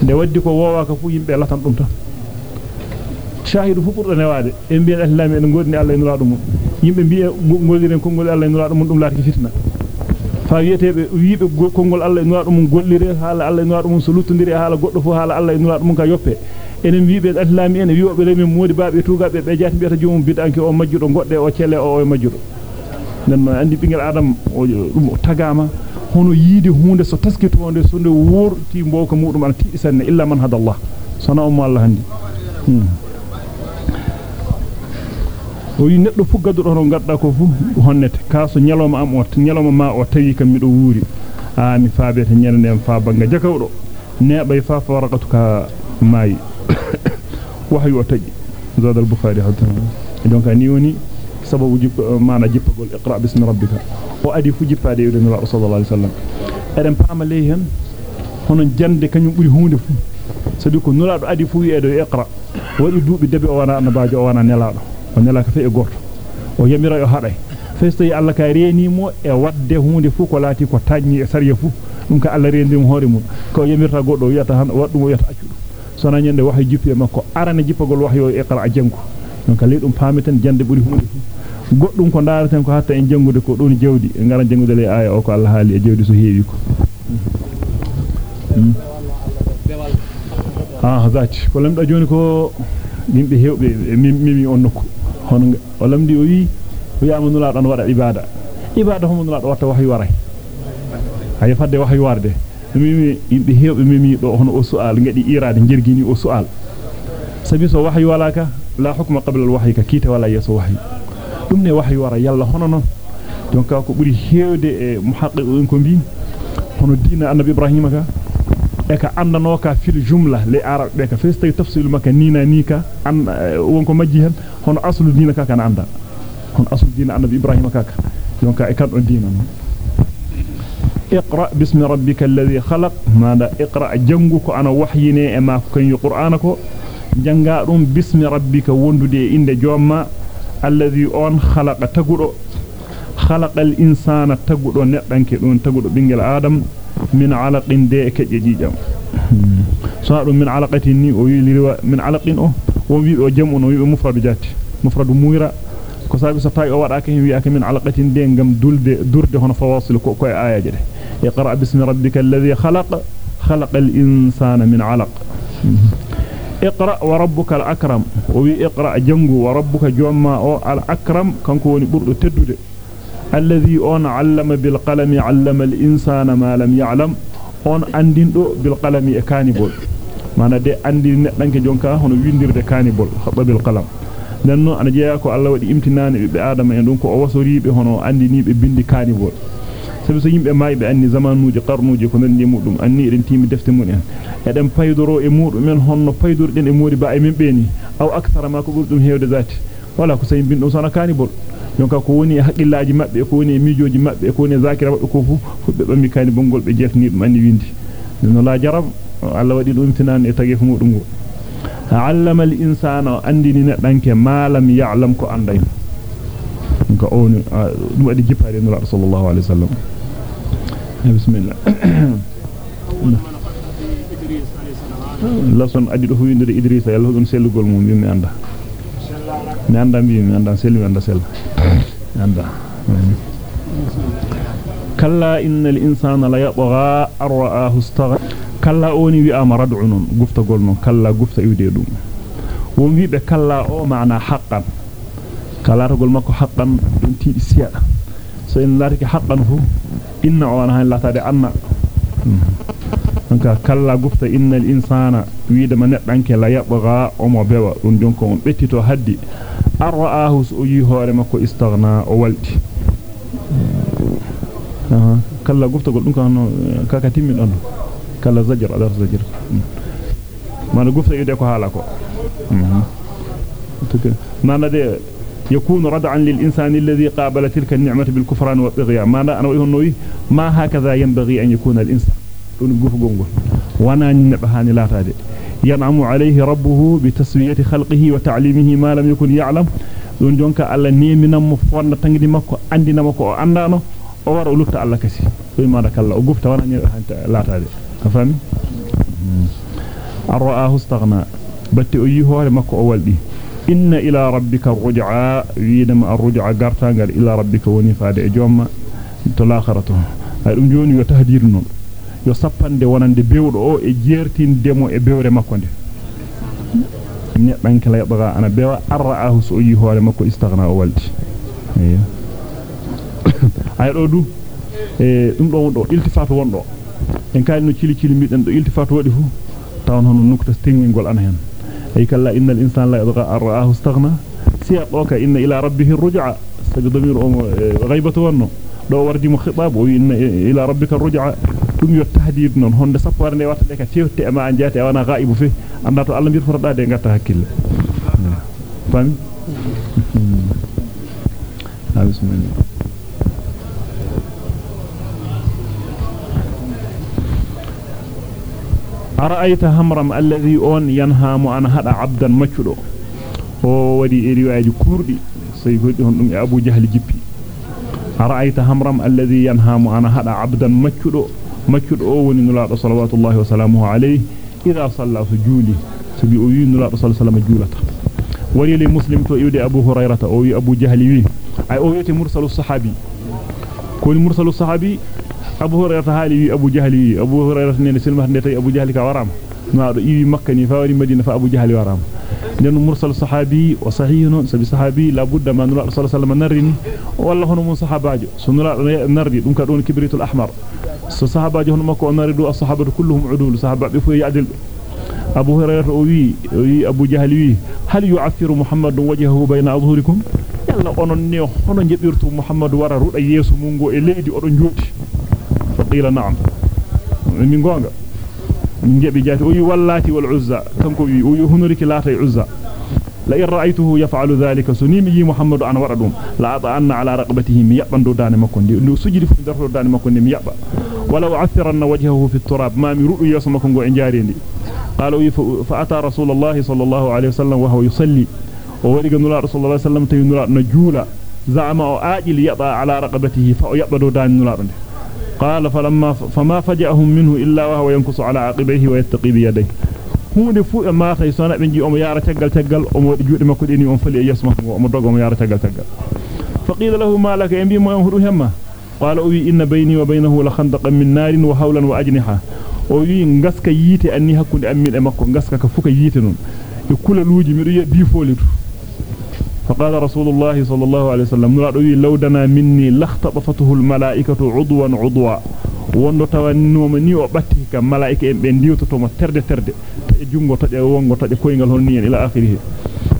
de waddi ko woowaka fu yimbe latan dum tan shahidu fu burdo newaade e bi'en islami en godni Allah en laado mum yimbe bi'e golliren kongol Allah en laado mum dum laati fitna fa wiyetebe wiibe kongol Allah en laado mum gollire hala Allah en laado mum so luttondiri hala goddo fu hala Allah en laado mum ka yoppe enen wiibe islami en wiibe remi modi baabe tugabe be jaati biata joomum bidanke o majjudo godde o cele o e majjudo nen andi bingel adam o dum tagama hono yiide hunde so taskitonde so nde worti mboka mudum an tiidi sanne illa man hada Allah sana umma Allah handi o yi neddo fu gaddudo hono gadda ko fu honnete kaaso nyaloma am o nyaloma ma o tawi kam mido wuuri a mi faabete nyalande fa banga jakawdo neebay fa faraqatuka mayi wahyu o taji zad al-bukhari hatta donc ni woni sababu maana jippagol iqra bismi rabbika o adi fu jippade yudde nabi sallallahu alaihi wasallam eden paama ley hen hono jande kanyum buri hunde fu sabi ko nulaado adi fu wi'edo iqra wadi duubi debe o wana annabaajo o wana nelaado o nelaka fe e gorto o yamira yo haday festoy Allah ka reenimo e wadde hunde fu ko laati ko tajni e sariya fu dum ka Allah reendimo hoore mum ko yamirta goddo wi'ata han waddum wi'ata accudo sona nyande wahyu jippi e makko arane jippagol wahyu iqra jangu donc le dum paameten jande buri hunde fu goddum ko daaraten ko hatta en jangude ko don jawdi ngara jangude le aya o ko Allah haali e jawdi so heewi ko ah zati ko lamda joni ko yimbe hewbe mimi on nokku hono o lamdi o wi o yaama nula don wada ibada ibada homo nula do watta wahyu waray hay fadde wahyu warde mimi yimbe hewbe mimi do hono o su'al ngadi irade jergini o su'al sabi so wahyu walaka la hukma qabla al-wahyi ka kita wala yaso wahyu dum ne wahyu wara yalla hono non donc ko buri heewde e muhaqqiqun ko bi hono diina annabi ibrahima ka e ka andano ka fil jumla le arab be ka festay tafsil maka nina nika an wonko majji hen hono aslu diina ka kana anda hono aslu diina annabi ibrahima ka donc e kan on diina non اقرا باسم ربك الذي خلق ماذا اقرا جنغكو أنا وحيني e ko kan qur'anako janga dum bismi rabbika wondude inde jomma alladhi on khalaqa tagudo khalaqal insana tagudo neddanke don tagudo bingel adam من علق ديك جيجام صار من علقتني أو من علقن أو وي جمع أو مفرد جات. مفرد مويرا كساب ستاي أو من علقتين دنجم دولد درد هنا فواصل كو كو اياجدي اقرأ باسم ربك الذي خلق خلق الإنسان من علق. اقرأ وربك الأكرم. وي اقرأ جنغو وربك جوما أو الأكرم. كان كوني بردو تدودي الذي اون علم بالقلم علم الانسان ما لم يعلم اون انديندو بالقلم e neddanke jonka hono windirde kanibol khaba bil qalam nanno ana jeya ko Allah wadi imtinane be adama en don ko o wasoribe hono andinibe bindi kanibol sabi so yimbe maybe anni zamanuji qarnuji ko nandi mudum anni eden timi defte mun en eden paydoro e mudum men honno paydurden e modi ba e men beni aw akthara ma ko burdum hewde zati wala ko sayin bin dum sona kanibol donc ko woni haqillaji mabbe ko woni mijoji mabbe ko woni zakira mabbe ko fu fubbe bammi kanibol gol be jeltini dum anni windi no la jarab Allah wadi dum tinan e tagef mudum go allama al insana andini nedanke malam ya'lam ko anday ko on dum wadi jipare nura sallallahu alaihi wasallam bismillah lason adi do huyndire idrissa yalla dum sellugol mum mi anda mi anda mi mi anda selmi anda sel anda kalla innal insana la yatgha arra'ahu istagha kalla oni wi ama rad'u non guftagol non kalla gufta iwde dum won wi be kalla o maana haqqan kala tagol makko haqqan dum tiidi siya so en lariki haqqan fu inna o ana latade anna anka kalla gufta innal insana wiide ma neddanke la yabgha o mo bewa dum jonko on bettito haddi arra'ahu so yi hoore makko istaghna o walti kalla guftagol dum kan kaka timmi don kalla zajr adar zajr mana gufta yude ko hala ko mana de يكون ردعا للإنسان الذي قابل تلك النعمة بالكفران والطغيان ما أنا وإيه ما هكذا ينبغي أن يكون الإنسان غوف غونغول وأنا نبهاني لا تادي ينعم عليه ربه بتسوية خلقه وتعليمه ما لم يكن يعلم دون جونكا الله نيمنا مفون تانغدي مكو اندينا مكو o gufta wana ni laataade afami arraahu istaghna batti o yi hoore makko o waldi inna ila rabbika ruj'a wiidama arruj'a gartangal ila rabbika woni faade e jomma to laakharato ay dum joni yo tahdir non yo sappande wonande bewdo o e jertindemo e bewre makko nde neddan kala yabga ana bewa arraahu so yi hoore makko istaghna o waldi ay do du e dum do wondo iltifatu wondo en kay no cili cili miden do iltifatu wadi fu tawon hono nukta stingol ana hen ay kala innal insana la yadgha arraahu istaghna siya doka inna ila rabbih arruj'a sabi damir um ghaibatu wonno do wardi mo khitab o inna ila rabbika arruj'a dum yo tahdid non honde sappo ne watta de ka tewte e ma jati wana ghaibu fi anda to Allah bir forda de ngatta hakkille fami bismillah أرأيت همرم الذي أون ينهام أن هذا عبدا مشدو o wadi e riwaaji kurdi sey goddi hon dum e Abu Jahl jippi ara'aita hamram alladhi مكر أو ون نلاد صلوات الله وسلامه عليه. إذا صلى سجولي سبي أو ين نلاد صلى الله عليه وسلم وري للمسلم تو يدي أبو هريرة أو أبو جهل وي أي أو يتي مرسل الصحابي. كل مرسل الصحابي أبو هريرة حالي أبو جهل وي أبو هريرة نين سلمة نتي أبو جهل كوارام نادو يي مكة ني فاوري مدينة فا ابو جهل وارام نين مرسل الصحابي وصحيح سبي صحابي. لا بد ما نلاد صلى الله عليه وسلم نرين. والله هو من صحاباجو سنلاد نردي دونك دون كبريت الأحمر. So sahabajo hono makko narri do as-sahabatu kulluhum udul sahaba be fu yadil Abu Hurairah o wi wi Abu Jahl wi hal yu'affiru Muhammadun wajhahu bayna adhhurikum yalla onon ne hono jebirtu Muhammad wara ruda yeso mungo e leydi odon jodi فقيل نعم من غونغا من جبي جاتي وي واللاتي والعزى كانكو وي وي هنوريك لاتي عزى la in ra'aytuhu yaf'alu dhalika sunimi yi muhammadu an wada dum la ata'anna ala raqabatihi mi yabando dane makko ndi ndu sujudi ولو عثرن وجهه في التراب. ما من رؤيا سمكم وإنجاريني قالوا إيه، فأتى رسول الله صلى الله عليه وسلم وهو يصلي. وولق النراء رسول الله صلى الله عليه وسلم تيو النراء نجولا. زعم آجل يطع على رقبته فأيبدو دان النراء قال فلما فما فجأهم منه إلا وهو ينقص على عقبيه ويتقي بيديه هون فوق ما خيصانا من جي أم يارا تقل تقل أم جود ما كل إني فلي يسمح أم يارا تقل تقل. فقيل له ما لك؟ ينبي ما ينهره همه wa hawlan wa ajniha o wi ngaska yite anni hakkunde ammin e makko ngaska ka fuka yite non e kulaluuji mi do yi bi folitu فقال رسول الله صلى الله عليه وسلم نرادو لو دنا مني لاختطفته الملائكه عضوا عضوا wondo tawannoma ni o batti kam malaika en be diwtoto mo terde terde e jungo to de wongo to de koyngal hon ni ila akhirih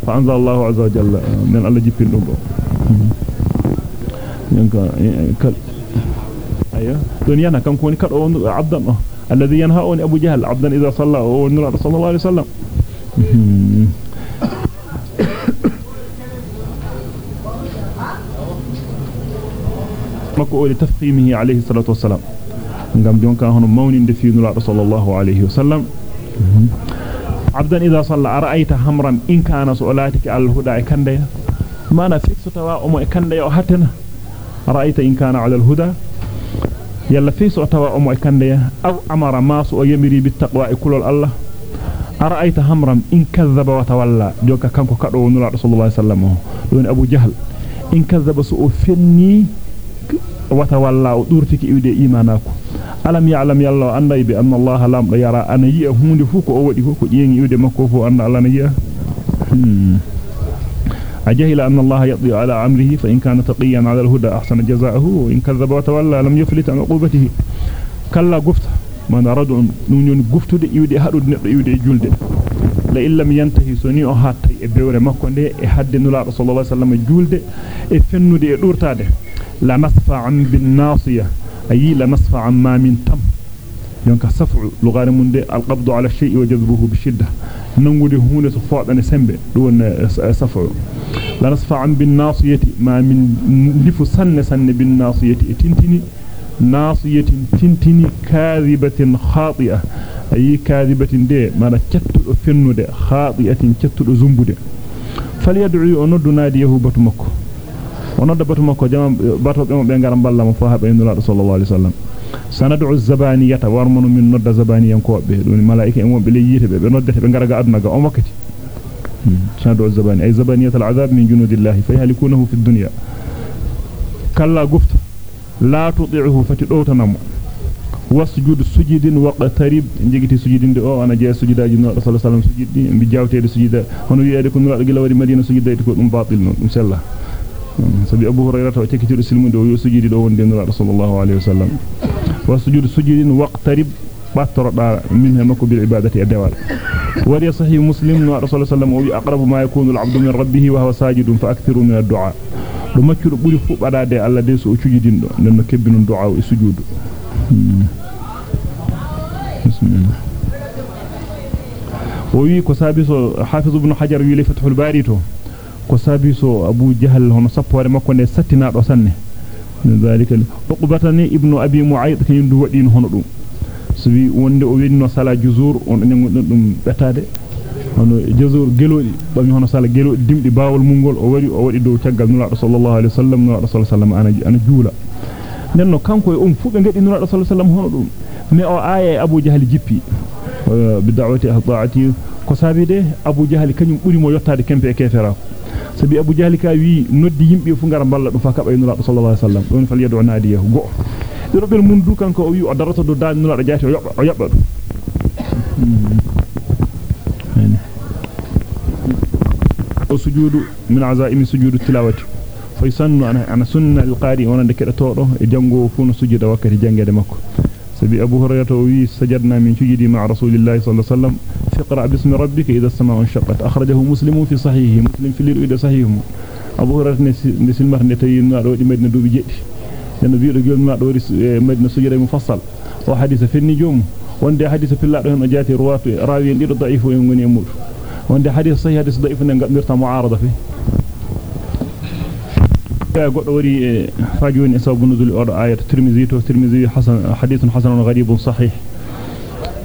fa anzal Allahu azza jalla min alla jippin dum do ينهى أيوه. كم كوني كر عبد الله الذي ينهى أبو جهل عبدا إذا صلى ونرى صلى الله عليه وسلم. مكوي لتفقيمه عليه الصلاة والسلام. قام جون كان هنا موني في نرى صلى الله عليه وسلم. عبدا إذا صلى أرأيت همرا إن كان سؤالاتك على الهدى كندي ما أنا فيك ستواء أمو كندي أو حتنا tawa o mo e kande aw amara masu o yamiri bit taqwa e kulol allah ara'aita hamran in kadhaba wa tawalla joka kanko kado nulado sallallahu alayhi wasallam don abu jahl in kadhaba su o fenni wa tawalla o durtiki iwde imanako alam ya'lam yalla anda bi anna allaha lam yara ana yi'a hunde fu ko o wadi ko ko jeengi iwde makko allah أجهل أن الله يطلع على أمره فإن كان تقيا على الهدى أحسن جزاءه وإن كذب وتولى لم يفلت عن عقوبته. كلا قفت من أراد نون قفت دي يودي هارود نقر يودي جلد لئن لم ينتهي سني أو هاتي إبور مكون دي إحد نلا رسول الله صلى الله عليه وسلم جلد إفنو دي دورتا دي. لا نصفع بالناصية أي لا نصفع ما من تم يونك صفع لغار من دي القبض على الشيء وجذبه بشدة ننغودي هونde so fodane sembe don safa la nasfa'an bin nasiyati ma min lifu sanne sanne bin nasiyati tintini nasiyatin tintini kadhibatin khati'a ay kadhibatin de mana ciattudo fennude khati'atin ciattudo zumbude falyad'u onoddu nadiyahu batu makko onodda batu makko jama bato be mo be ngaram balla mo fa habe nulaado sallallahu alaihi wasallam sanad'u zabaniyata warmanu min nodda zabaniyan ko be doni malaika en wonbe le yite be be noddete be ngaraga aduna ga on wakkati sanad'u zabani ay zabaniyat al'adab min junudillahi fayhalikunahu fi dunya kalla gufta la tudi'uhu fati dowtanamo wasjud sujudin waqtarib jigiti sujudinde o ana jeya sujudaji no sallallahu alaihi wasallam sujudi bi jawtede sujuda hono wi'ede ko nulaado gila wadi madina sujudde ko dum batil non dum sella sabi abu hurairah o cekitido silmude o yo sujudi do wonde nulaado sallallahu alaihi wasallam وسجود سجود واقترب باتردا منها مكو بالعبادة الدوال وري صحيح مسلم رسول الله صلى الله عليه وسلم أقرب ما يكون العبد من ربه وهو ساجد فأكثروا من الدعاء do maccuru buri fu badade alla de so cujidin do den kebbinu du'a e sujudu bismillah o wi ko sabiso hafiz ibn hajar wi li fathul bari to كوسابيسو أبو جهل abu jahal hono sappore makko ne satina do sanne ذلك عقبتني ابن ابي معيط كان يندو ودين سوي وند أو وينو جزور اون نين غون دوم بتاده هنا جزور جلودي بامي هنا جلو. جلودي ديمدي باول مونغول أو وري أو ودي دو تاغال نولا رسول الله عليه وسلم نولا رسول الله صلى الله عليه وسلم أنا جولا نينو كانكو اوم فوبي غدي نولا رسول الله صلى الله عليه وسلم مي ابو جهل جيبي بدعوته طاعته كو ابو جهل كانيو بوري مو يوتاد كيمبي كيفراكو sabi abu jahli ka wi noddi yimbe fu ngara balla dum fa kaba nula sallallahu alaihi wasallam don fal yadu nadiyahu go robel mun du kanko o wi o darata do daan nula jaati o yobba o yobba o sujudu min azaimi sujudu tilawati fa yusannu ana ana sunna alqari wonande keda todo e jango fu no sujuda wakkati jangede makko sabi abu hurairah o wi sajadna min sujudi ma rasulillahi sallallahu alaihi wasallam اقرأ باسم ربك إذا السماء انشقت. أخرجه مسلم في صحيحه. مسلم في الإيد صحيحه. أبو هريرة نسلمه نتي نادو دي مدينة دوبي جيدي لأنه بيرو جول نادو مدينة سجرة مفصل. وحديث في النجوم. وندي حديث في الله هنا جاتي رواه راوي دي ضعيف ويمغني يمور وندي حديث صحيح حديث ضعيف نغمرتا معارضة فيه. goddo wari fajoni sababu nuzul odo ayat tirmizi to tirmizi hasan hadithun hasanun gharibun sahih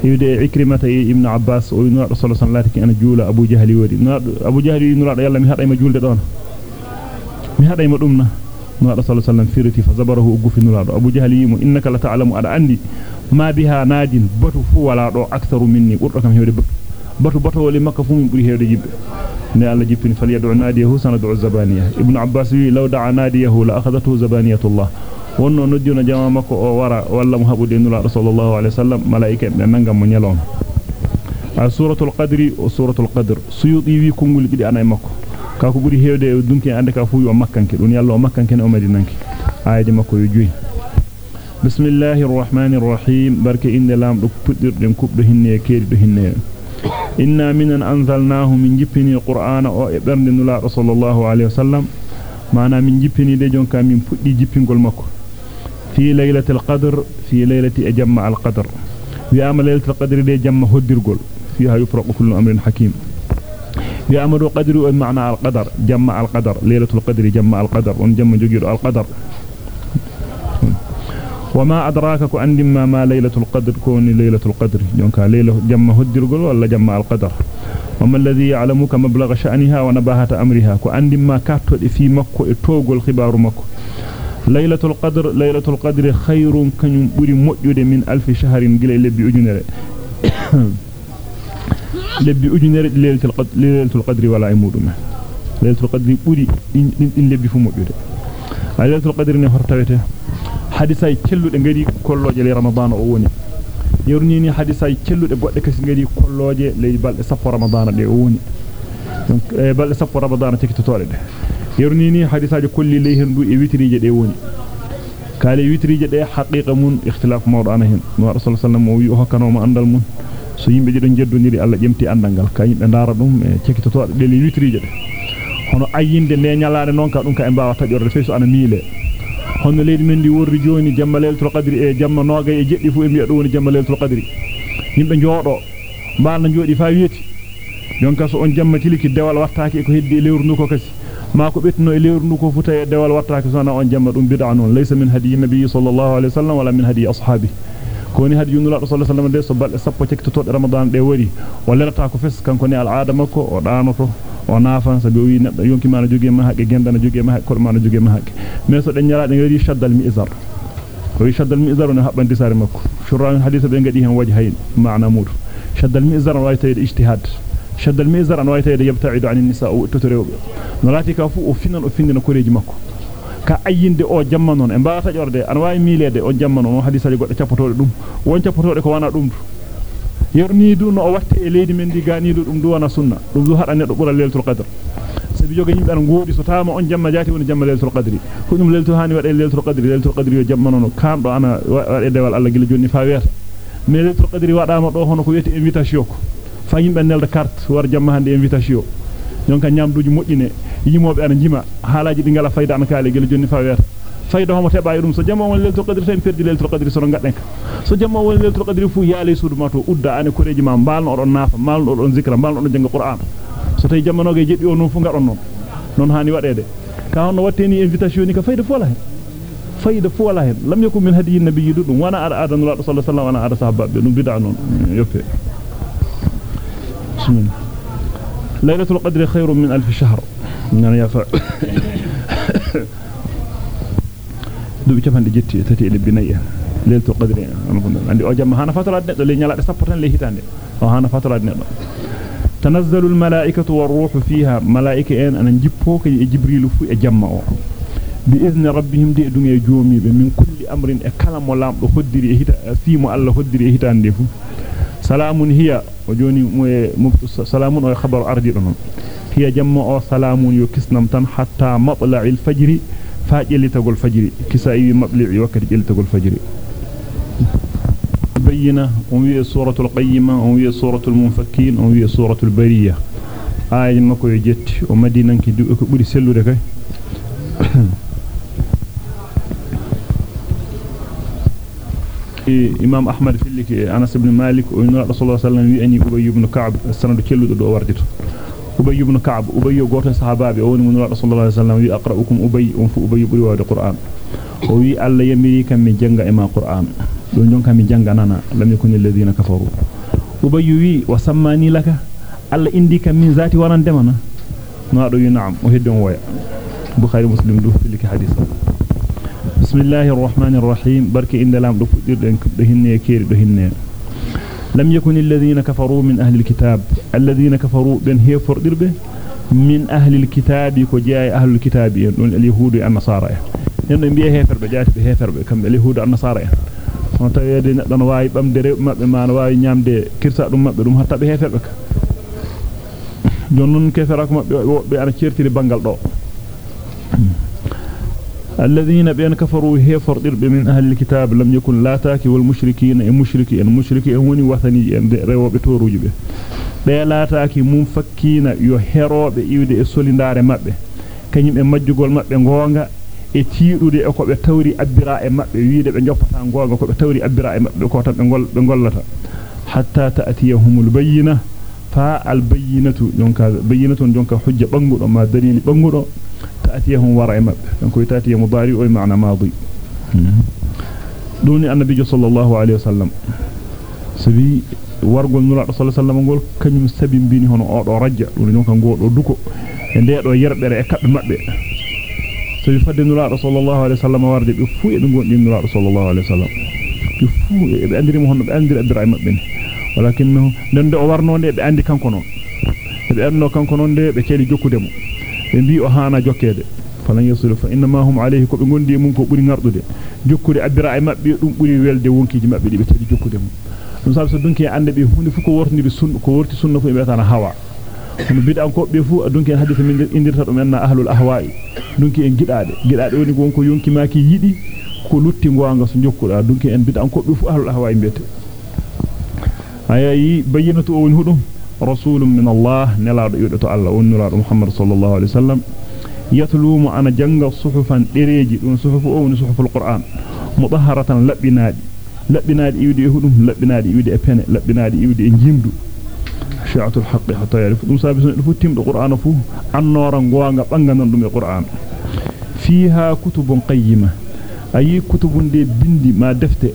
يدي عكرمة ابن عباس وينور صلى الله عليه وسلم لكن أنا جول أبو جهل يودي. أبو جهل ينور أي مجول دون أي مدومنا نور صلى الله عليه وسلم فيرتي فزبره وقف نور أبو جهل يم إنك لا تعلم أنا عندي ما بها ناد بطو فو ولا رو أكثر مني. ورقم هي رب بطو بطو ولي مكفو من بريه رجيب نال جبن فليدعو ناديه سندعو الزبانية. ابن عباس لو دعا ناديه لأخذته زبانية الله. Wonno noddino jama makko o wara walla mo habude nula sallallahu alaihi wasallam malaika be nangam mo nyalon a suratul qadri o suratul qadr suyuti wi kongul didi ana makko ka ko buri hewde dunki ande ka fu yo makkanke dun yalla o makkanke o madinanke ayde makko yo joyi bismillahir rahmanir rahim barke inde lamdo puddirden kubdo hinne keerido hinne inna minan anzalnahu min jippini qur'ana o e bernde nula sallallahu alaihi wasallam mana min jippini de jonka min puddi jippingol makko في ليلة القدر في ليلة أجمع القدر. في أما ليلة القدر دي جمع هدرقل. فيها يفرق كل أمر حكيم. في أمر القدر معنى القدر جمع القدر. ليلة القدر جمع القدر ونجمع جير القدر. وما أدراك كو أندما ما ليلة القدر؟ كون ليلة القدر. يونكا ليلة جمع هدرغل ولا جمع القدر؟ وما الذي يعلمك مبلغ شأنها ونباهة أمرها؟ أندما كاتو في مكو إتوغل خبار مكو. ليلة القدر ليلة القدر خير كن بري مؤجد من ألف شهر قل لبي أجنر لبي أجنر ليلة القدر ليلة القدر ولا عمود ليلة القدر بري إن لبي فمؤجد ليلة القدر ramadan o woni yorni ni hadisay cellude godde kasi ngari kolloje le balde sappo ramadan de o woni donc e balde sappo ramadan tikitotode de e witrije de woni kale witrije de haqiqa mun ikhtilaf mawdo ana hen no rasul sallallahu alaihi wasallam o hokkano mo andal mun so yimbe di don jeddondiri alla jemti andal kay yimbe ndara dum e tikitotode de le witrije de hono ayinde ne nyalaade non ka dum ka e mbaawa tajorde feesu ana miile hono leydi men di worri joni jamma laylatul qadri e jamma noga e jeddi fu e mi do woni jamma laylatul qadri yimbe joodo mbaana jodi fa wieti jonka so on jamma tiliki dewal wattaaki ko heddi lewru ko kasi ما كبتنا إلير رنوكو فتى الدول وترك زنا أن جمر أم بدعون ليس من هدي النبي صلى الله عليه وسلم ولا من هدي أصحابه كوني هدي ينقل الله صلى الله عليه وسلم ده سب سبتك تطور رمضان دوري ولا ترك فس كان كوني العادة مكو ودانه ونافن سبوي يوم كي ما نجوجي ما هك جند أنا جوجي ما هك كور ما نجوجي يري شد المئزر هو يشد المئزر ونحب أن تسار مكو شو الحديث بين قديهم وجهين معنا مور شد المئزر رأيت الاجتهاد shaddal mi'zar an wa tayde yabta'idu 'an an-nisa o tutorewbe no lati ka fu o finnan o findina koreji makko ka ayinde o jamma non e mbaata jorde an wawi milede o jamma non hadith ali goddo capotode dum won capotode ko wana dum yorni du no o watte e leydi men di ganido dum du wana sunna dum du hada neddo bura leltul qadr sabi joga yimbe an ngoodi so taama on jamma jati woni jamma leltul qadri ko dum leltul hani wade leltul qadri leltul qadri yo jamma non kamdo ana wade dewal alla gila jonni fa weta mais leltul qadri wadama do hono ko weti invitation ko fa yimbe nelda carte war jamma hande invitation jonka nyamduji moddine yimobe ana jima halaji di ngala fayda an kaale gila jonni fa weta fayda homo teba dum so jamma won leltul qadri tan perdi leltul qadri so gadden ka so jamma won leltul qadri fu yaale suudu mato udda ane koreji ma balno odon nafa malno odon zikra balno odon janga qur'an so tay jamma noge jeddi o non fu ngadon non non hani wadede ka hono watteni invitation ni ka fayda fu wala hen fayda fu wala hen lam yakun min hadiyin nabiyyi dum wana ada adan sallallahu alaihi wasallam wana ada sahabbe dum bid'a non yoppe بسم الله ليلة القدر خير من ألف شهر. من يافع دو بيتفان دي جتي تتي دي بنيا ليلة القدر. عندي أجم هانا فترة دي اللي نيالا سبورتان ليه تاني. وهانا فترة دي تنزل الملائكة والروح فيها. ملائكة إن أنا نجيبوك. جبريل في أجمع بإذن ربهم دي دمي جومي. من كل أمر. أكلم ولام أخدري أهيتا سيمو الله أخدري أهيتا أندفو salamun hiya o joni e salamun o khabar ardi don hiya jamma o salamun yo kisnam tan hatta matla'il fajri fa jelitagol fajiri kisa yi mabli'i wakati jelitagol fajiri bayyina on wi suratul qayyima on wi suratul munfakkin on wi suratul bariya ay mako yo jetti o madinanki du ko buri sellude kay imam ahmad filliki anas ibn malik o inna rasulullah sallallahu alaihi wasallam wi ani ubay ibn ka'b sanadu kelludo do wardito ubay ibn ka'b ubay goto sahababe o woni mun rasulullah sallallahu alaihi wasallam wi aqra'ukum ubay on fu ubay buri wade qur'an o wi alla yamiri kam mi janga e ma qur'an do jonka mi janga nana lam yakun alladhina kafaru ubay wi wa sammani laka alla indi min zati wanan demana no do na'am o heddon waya bukhari muslim du filiki hadith بسم الله الرحمن الرحيم برك إن لام دفدر دهن يكير دهن لم يكن الذين كفروا من أهل الكتاب الذين كفروا بن هيفر دربه من أهل الكتاب كجاي أهل الكتاب يقول اليهود النصارى ين بيه هيفر بجات بيه هيفر كم اليهود النصارى on tayede nadan way bamde rew mabbe man way nyamde kirsa dum mabbe dum hatta be heferbe ka. Jonnun kefera ko mabbe be ana certiri bangal do الذين بين كفروا هي فرضر من أهل الكتاب لم يكن لا تاكي والمشركين المشركين المشركين هوني وثني روب توروج به be laataaki mum fakkiina yo heroobe iwde e solindaare mabbe kanyum e majjugol mabbe gonga e tiidude e ko be tawri abbira e mabbe wiide be joppata gonga ko be tawri abbira e mabbe ko tan be gol be gollata hatta ta'tiyahumul bayyina fa al bayyinatu jonka bayyinatun jonka hujja bangudo ma dalili bangudo أتيهم ورعما فانكوي تاتي مضاري أي معنى ماضي دوني أن نبي صلى الله عليه وسلم سبي ورقو النولاء صلى الله عليه وسلم نقول كم يمسابين بيني هنا أعطى رجع لوني نوكا نقول أدوكو عندما يرب إلى أكبر مأبئ سبي فد النولاء صلى الله عليه وسلم وارد يفوئ نقول النولاء صلى الله عليه وسلم يفوئ بأندري مهن بأندري أدر عمق بيني ولكنه نندأ ورنو نبأندي كان كنون بأنه كان كنون نبأ كيلي جوكو دمو be bi o haana jokkede falan yasilu fa inma hum alayhi ko be gondi mun ko buri ngardude jokkude abira e mabbe dum buri welde wonkiji mabbe di be celi jokkude mo dum sabi so dunki ande be hunde fu ko wortini sunna ko worti sunna fu be tan hawa hono bid'an ko be fu dunki hadith min indirta dum enna ahlul ahwa'i dunki en gidaade gidaade woni gonko yonki maki yidi ko lutti ngoanga so jokkuda dunki en bid'an ko be fu ahlul ahwa'i bete ayayi bayyinatu o woni hudum rasulun min Allah nelaado yudo Allah wonnuraado Muhammad sallallahu alaihi wasallam yatlumu ana janga suhufan dereji dun suhufu o woni suhuful qur'an mudahharatan labbinaadi labbinaadi iwde e hudum labbinaadi iwde e pene labbinaadi iwde e jimdu shi'atul haqqi hatta yarif dum sabi son fu timdo qur'an fu annora goanga banganan dum e qur'an fiha kutubun qayyima ayi kutubun de bindi ma defte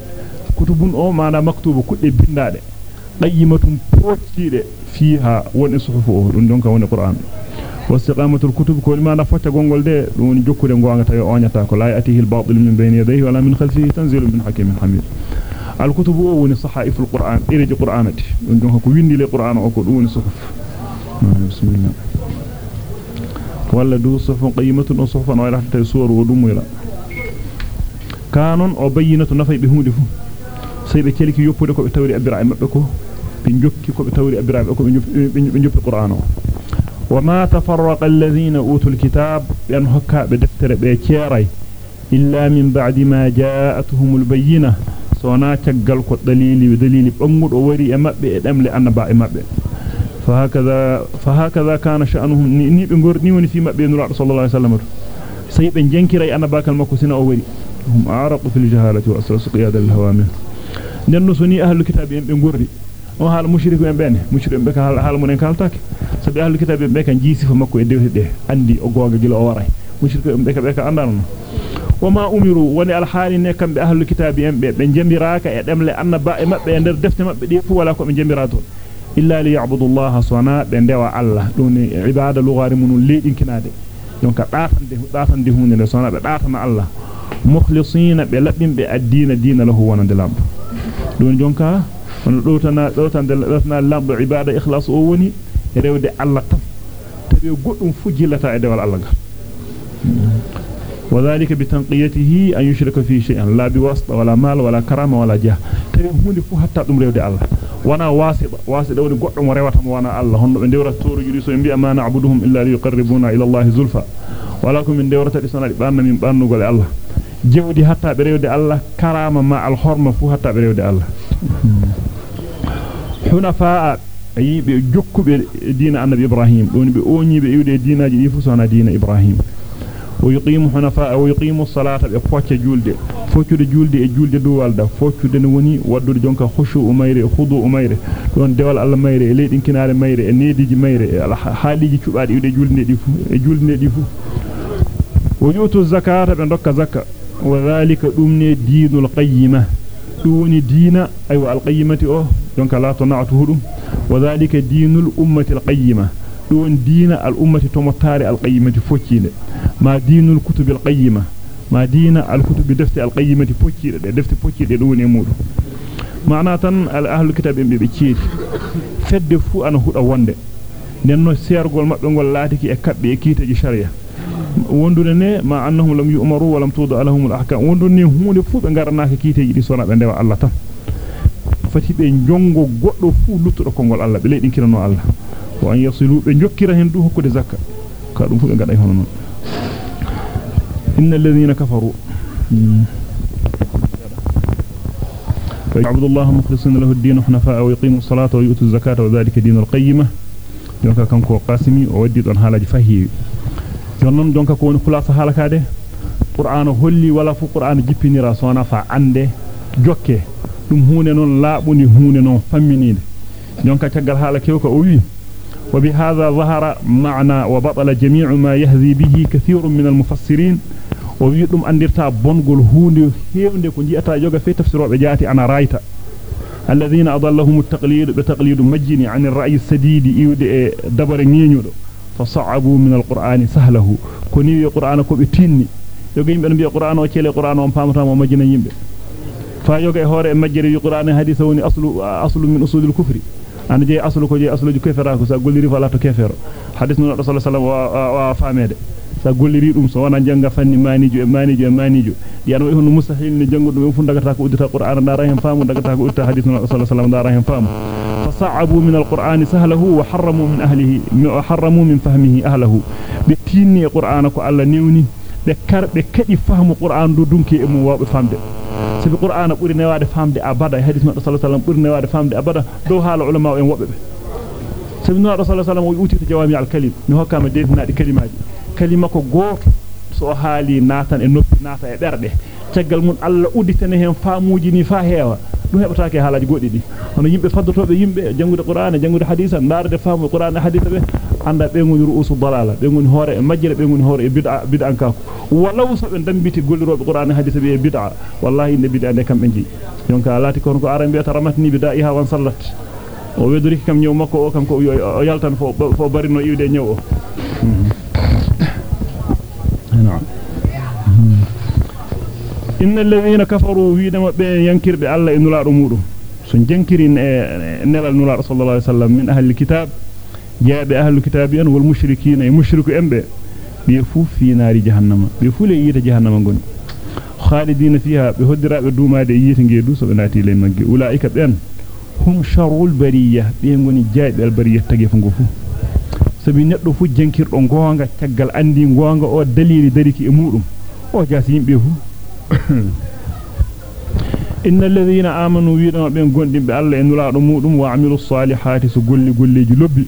kutubun o mana maktubu فيها وإن الصحف اون دونك وإن القرآن. واستقامة الكتب كل ما نفتا غونغول دي دون جوكودي غونغتا اونياتا كو لا يأتيه الباطل من بين يديه ولا من خلفه تنزل من حكيم حميد. الكتب اون صحائف القرآن اي رج قرانتي دون دونك كو ويندي لي قرآن أو كو دون صحف. بسم الله. ولا دو صحف قيمه صحفا ولا حتى صور ودوم ولا كانون أو بينة نفاي بهمودي فو سيبه تشليكي يوبودي كو تاوري إبراهيم مبه كو وما تفرق الذين أوتوا الكتاب بأن هكا بدفتر بيكيري إلا من بعد ما جاءتهم البينة. سونا تقل قد دليل ودليل بأمود ووري أمبئ الأمل أن باء أمبئ فهكذا, فهكذا كان شأنهم. ني بنقر نيوني في مبئ نرى صلى الله عليه وسلم. سيب جنكري أنا باك المكوسين أوري. هم أعرق في الجهالة وأسرس قيادة الهوامل ننسوني أهل الكتاب بنقري o haala mushriku en bene mushriku en be ka haala mun en kaltake sabi ahlul kitab be kan jiisi fa makko e dewte de andi o goga gila o waray mushriku en be ka be ka andano wama umiru woni al haline kambe ahlul kitab en be be jambiraaka e demle annaba e mabbe e der defte mabbe de fu wala ko be jambirato illa li ya'budu allaha swana be ndewa allah dum ni ibada lugari mun leedinkinade donc daatande daatande hunde de sona be daatana allah mukhlisina be labbimbe ad-dina dina lahu wonande lamdo dum jonka on dowtana dowtande dowtana lamdo ibada ikhlas o woni rewde Allah tan. Tabi goddum fu jillata e dewal Allah gal وذلك بتنقيته أن يشرك في شيء لا بواسطة ولا مال ولا كرامة ولا جاه تبي هوني فو حتى دم ريودي الله وأنا واسطة واسطة وني غدم ريواتم وأنا الله هون من دورة تورو جري سو مبي ما نعبدهم إلا ليقربونا إلى الله زلفى ولكم من دورة الإسلام بان من بان نقول الله جودي حتى بريودي الله كرامة مع الحرمة فو حتى بريودي الله حنفاء ayi be jokkube diina annabi ibrahim don be oñi be iwde diinaaji di fu sona diina ibrahim o yuqimu hunafa wa yuqimu salata be focce julde foccude julde e julde do walda foccude ne woni waddude jonka khushu umayre khudu umayre don dewal alla mayre e leedin kinaare mayre e neediji mayre e haaliji cubaade iwde julde di fu e julde di fu o yutu zakata be dokka zakka dumne diinul qayyimah duni diina aywa alqayyimati o donc la tonatu hudum وذلك دين الأمة القيمة. دون دين الأمة تمتار القيمة فوكيلة ما دين الكتب القيمة. ما دين الكتب دفت القيمة فوكيلة دفت فوكيلة دون يمود معنى تن الأهل الكتاب بيبكير فد فو أنا هدى وند nenno sergol mabbe gol laatiki e kabbe e kiitaji sharia wondune ne ma annahum lam yu'maru wa lam tudu alahum al-ahkam wondune hunde fu be garanaka kiiteji di sona be ndewa Allah tan fati be jongo goddo fu luttudo kongol Allah be leedin kirano Allah wa an yasilu be jokkira hen du hokkude zakka ka dum fu be gaday hono non innal ladhina kafaru فيعبد الله مخلصين له الدين حنفاء ويقيموا الصلاة ويؤتوا الزكاة وذلك دين القيمة jonka kanko qasimi o waddi don halaji fahi jonnon jonka ko woni khulasa halakade qur'an holli wala fu qur'an jippinira sona fa ande jokke dum huune non laabuni huune non famminide jonka tagal hala kewka o wi وبهذا ظهر معنى وبطل جميع ما يهذي به كثير من المفسرين o wi dum andirta bongol huunde heewde ko jiata yoga fe tafsirobe jaati ana raita alladhina adallahum at-taqlid bi taqlid majjini 'an ar-ra'yi as-sadid iwde e dabare qur'ana on pamata mo majjina yimbe fa yoga e hore e majjere wi qur'ana hadith woni aslu aslu min usul al-kufri an je aslu ko je aslu ju kefera ko sa golliri fa la to kefero hadith nu rasul sallallahu alaihi wasallam wa famede sa golliri dum so wana janga fanni manijo e manijo e manijo di an hono mustahil ni jango dum fu dagata ko uddita qur'an dara hen faamu dagata ko uddita hadith nu rasul sallallahu alaihi wasallam dara hen faamu harramu min ahlihi wa harramu min fahmihi ahlihi be tinni qur'ana ko alla newni be karbe kadi fahmu qur'an do dunki e mum wawbe famde sabi qur'ana buri newade famde abada e hadith nabi sallallahu alaihi wasallam buri newade famde abada do haala ulama en wobbe be sabi nabi sallallahu alaihi wasallam o uti jawami al kalim mi hokkama deedinaadi kalimaji kalima ko gooto so haali natan e e caggal mun alla uditene hen faamuji ni fa heewa dum hebataake halaji goddi di hono yimbe faddotobe yimbe jangude qur'ana jangude hadisa ndaarde faamu qur'ana hadisa be anda be ngoni ruusu dalala be ngoni hoore e majjere be ngoni hoore e bid'a bid'an kako walaw so be dambiti gollirobe qur'ana hadisa be bid'a wallahi inde bid'a de kambe ji jonka lati kon ko arambe taramatni bid'a iha wan sallat o wedori kam nyaw makko o kam ko o yaltan fo fo barino iwde nyaw o إن الذين كفروا ويدما بين ينكر بالله إن لا رمودهم سن جنكرين نلال نلا صلى الله عليه وسلم من أهل الكتاب. جاء بأهل الكتاب والمشركين يمشرك أنبه بيفو في نار جهنم. بيفو لييت جهنم غن خالدين فيها. بهدرا بدوما دي ييت ngeddu so benati len magge ulaika ben hum sharul bariyah be ngoni jaabe al bariyah tagi fu ngofu sabi neddo fu jankirdo gonga taggal andi gonga o dalili dariki e mudum o jaasi yimbe fu innal ladhina amanu wiidama ben gondimbe alla en nulaado mudum wa amilus salihati su golli golleji lobbi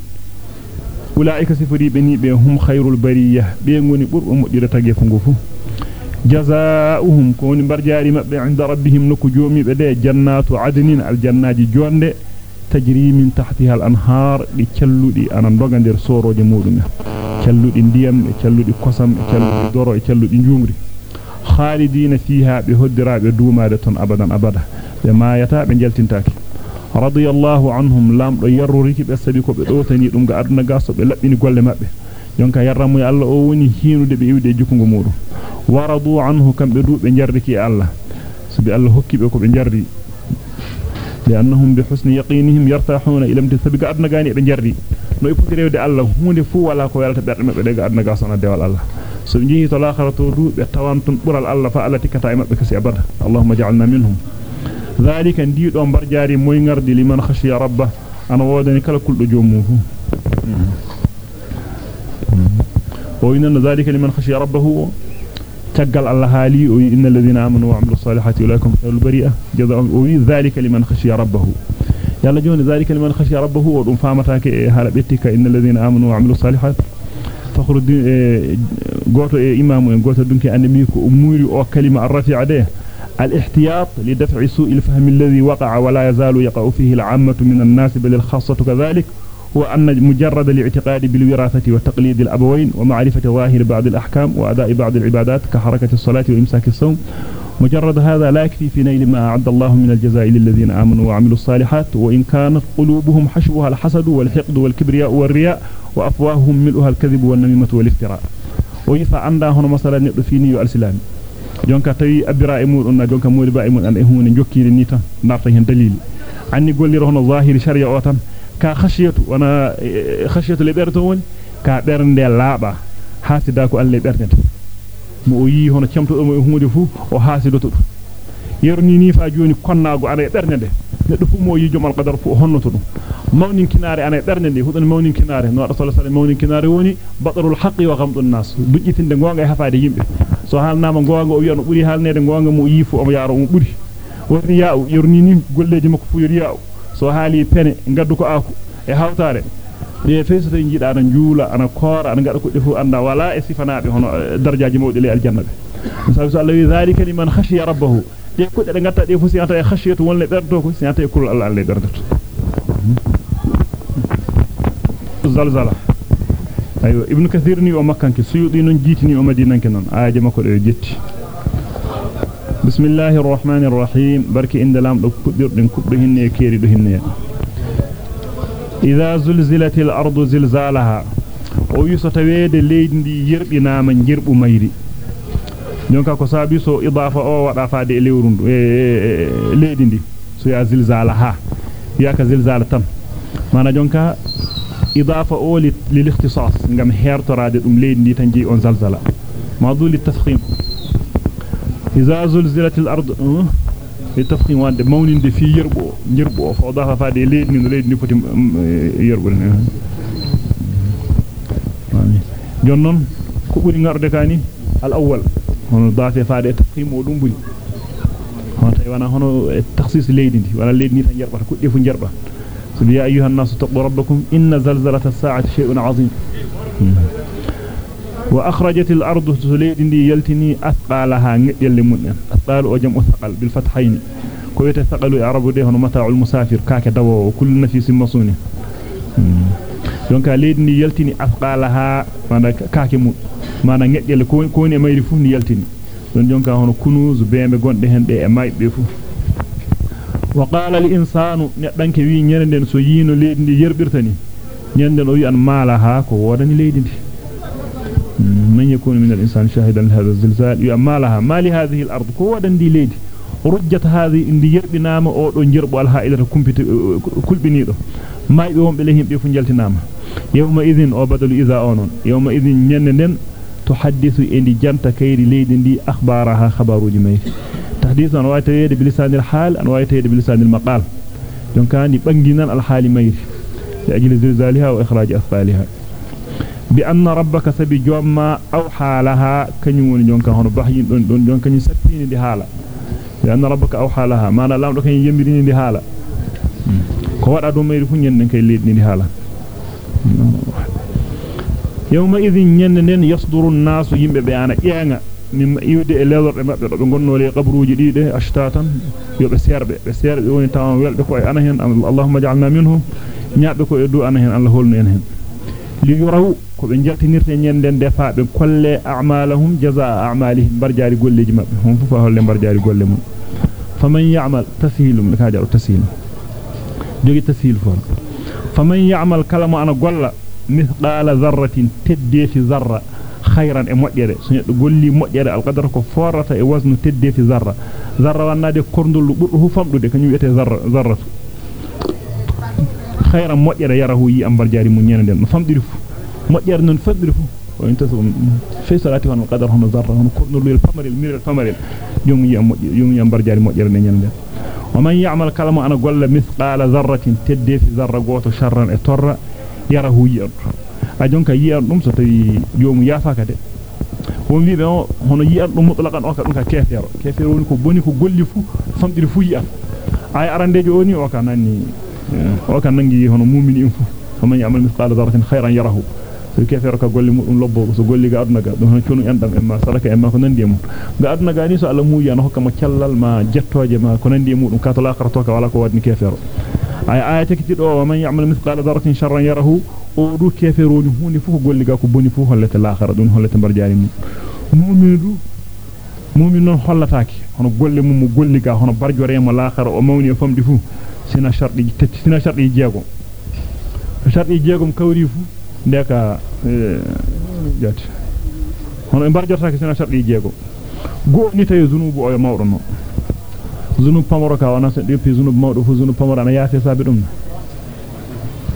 ulaika sifribe ni be hum khairul bariyah be ngoni burbo modira tagi fu ngofu jazaa'uhum koni barjaari mabbe inda rabbihim nuku joomi be de jannatu adnin al jannaji jonde tajri min tahtiha al anhar di celludi ana doga der soroje mudum celludi ndiyam e celludi خالدين فيها بهدراء بدوما دتون أبدا أبدا. لما يتعب انجلتين تاكي رضي الله عنهم لام يروا ركب السبيك بأوتني لنغا أدنى قاسب لأبني قول مأبه. ينكا يرمو يا الله أوني هينو دي بيودي جكم غمور ورضوا عنه كم بدو بنجركي الله. سبي الله هكي بيكو بنجري لأنهم بحسن يقينهم يرتاحون إلى متثبك أدنى قاني بنجري نويبو تريو دي الله. هوني فو ولا قوالة بأرمك بدي قادنى قاسنا دي والله سنجي تلاخرتو دو بتوانتم برال الله فالتي كتا امبك سي ابدا اللهم اجعلنا منهم ذلك دي دو مبر جاري موي غردي لمن خشي ربه أنا ودني كلا كل دو جومو وين ذلك لمن خشي ربه تقل الله علي ان الذين امنوا وعملوا الصالحات اولئكم البريئه جزاء ذلك لمن خشي ربه يلا جون ذلك لمن خشي ربه ودون فامتاك هل بتك ان الذين امنوا وعملوا الصالحات فخر الدين غوتو إمام غوتو دونكي أنمي كو أموري أو كلمة الرفيع ده الاحتياط لدفع سوء الفهم الذي وقع ولا يزال يقع فيه العامة من الناس بل الخاصة كذلك هو أن مجرد الاعتقاد بالوراثة وتقليد الأبوين ومعرفة ظاهر بعض الأحكام وأداء بعض العبادات كحركة الصلاة وإمساك الصوم مجرد هذا لا يكفي في نيل ما أعد الله من الجزاء للذين آمنوا وعملوا الصالحات وإن كانت قلوبهم حشوها الحسد والحقد والكبرياء والرياء وأفواههم ملؤها الكذب والنميمة والافتراء ويفا عندا هنا مثلا نقفيني الإسلام jonka tawi abira e mudun na jonka modi ba e mun an e hunde jokkiri ni tan narta hen dalil anni golliro hono zahiri sharia o tan ka khashiyatu wana khashiyatu le berto woni ka bernde laaba hasida ko alle bernde mo o yi hono camto do mo hunde fu o hasidoto dum yerni ni fa joni konnaago ana e bernde neddo fu mo yi jomal qadar fu honnoto dum mawnin kinaare ana e bernde hudon mawnin kinaare no rasul sallallahu alaihi mawnin kinaare woni badarul haqqi wa ghamdun nas dujjitinde gonga e hafaade yimbe so halnama gonga o wi no buri halnede gonga mo yi fu o yaaro mo buri woni yaa yerni ni golleji makko fu yaa so haali pene gaddu ko aku e hawtare be feesoto jida ana juula ana koora ana gada ko defu anda wala e sifanaabe hono darjaaji mawdi le aljanna be so Allah wi zalika liman khashiya rabbahu de kudde de gatta de fu siata e khashiyatu wonle berdo ko siata e kul Allah alle berdoto zalzala ayo ibnu kathir ni o makkanki suyudi non jitini o madinanke non aaje makko do jetti bismillahir rahmanir rahim barki inde lamdo kuddirden kubdo hinne keeri do hinne idha zulzilatil ardu zilzalaha o yuso tawede leydi ndi yerbinaama jirbu mayri jonka ko sabi so idafa o wada faade e lewrundu e leydi ndi so ya zilzalaha ya ka zilzala tan mana jonka idafa o lil ikhtisas ngam hertorade dum leydi ndi tan on zalzala mawdu lit tafkhim idha zulzilatil ardu للتفخيم وانده مونين دي في يربو يربو فوضاها فادي ليد من ليد ني فوتي يربو jonnon ko buri ngarde kani al awwal hono daafe faade tafkhim o dum buri hono tay wana hono takhsis leydi ndi wala leydi ni tan yerbata kudde fu jerba so ya ayyuhan nasu taqu rabbakum inna zalzalata as-sa'ati shay'un 'azim wa akhrajat al-ardu leydi ndi yaltini athqalaha ngedelle mun en athqal o jam uthqal bil fathayn ko wete thaqalu e arabu de hono mata'ul musafir kaake dawo kullu nafisin masuni donc leydi ndi yaltini afqalaha mana kaake mum mana ngejjel ko woni e mayri fu ni yaltini don jonka hono kunuz beembe gonde hen de e maybe fu wa qala al insanu neddanke wi nyenden so yino leydi ndi yerbirtani nyenden o wi an malaha ko wodani leydi ndi man yakunu min al insani shahidan li hadha az-zilzal yu malaha mali hadhihi al-ard ko wodandi leydi rujjat hadhihi indi yerbinama o do jerbo al ha'ilata kumpita kulbinido maybe wonbe le himbe fu jaltinama yawma idhin o badalu idha onon yawma idhin nyenne تحدث اندي جانتا كيري ليدي دي أخبارها خبر جمي تحديثا روايه يد بلسان الحال أن روايه يد بلسان المقال. دونك اني بانجينان الحال مير لأجل زلزالها وإخراج اطفالها بأن ربك سبي جوما أو حالها كنيون دونك هون باحين دون دون دونك ني ساتيني دي حالا لأن ربك أو حالها ما لا لام دوك يمرين دي حالا كو ودا دو مير فنين نكاي ليدي دي حالا yawma idhin nyenne yasduru an-nasu yimbe be ana ƴeenga min iwde e lewrde mabbe do be gonno le qabruuji dide ashtatan yobe serbe be serbe woni taw welbe ko e ana hen allahumma ja'alna minhum nyaabe ko e du ana hen allah holno en hen li yuraw ko be jaltinirte nyenden defa be kolle a'malahum jazaa a'malihim barjaari golleji mabbe hon fu fa holle barjaari golle mum faman ya'mal tashilum ka jaru tashil jogi tashil fo faman ya'mal kalama ana golla مثقال ذرة تديت ذرة خيرا مؤجرة سنجد قولي مؤجرة القدر كفارة وزن تديت ذرة ذرة وانادي كرندل بره فمدد كان يؤتي ذرة, ذرة خيرا مؤجرة يره يأمبر جاري منينا دينا فمدرف مؤجرة ننفدرف وانت في صلاة وان القدر هم ذرة هم كرندل الفمر المير الفمر يوم يأمبر جاري مؤجرة منينا دينا ومن يعمل كلمة أنا قول مثقال ذرة تديت ذرة قوة شرا اترى اتر يره يئر ajonka yi'an dum so tawi joomu yaafaka de won wiibe on hono yi'an dum mutlaqan o ka dum ka kefero kefero woni ko boni ko golli fu famdiri fu yi'an ay arandejo oni o ka nanni o ka nangi hono mu'mini en fu faman ya'mal mithqala dharratin khayran yarahu so kefero ka golli mudum lobbo so golli ga aduna ga dum hono cionu endam en ma sadaka en ma ko nandi mum ga aduna ga ni so Allah muuyi an hokka mo cellal ma jettoje ma ko nandi mudum ka to la ka wala ko wadni kefero ay ayata kitido wa man ya'mal mithqala dharratin sharran yarahu o du keferoni hunde fu ko golli ga ko boni fu hollete laakhara dun hollete barjaari mum mu'minu du mu'min non hollataake hono golle mum mo golli ga hono barjorema laakhara o mawni o famdi fu sina shardi tetti sina shardi jeego shardi jeegom kawri fu ndeka jati hono e barjortaake sina shardi jeego go ni tayo zunubu o mawdo no zunub pamaro ka wana sen depi zunub mawdo fu zunub pamaro ana yaate sabe dum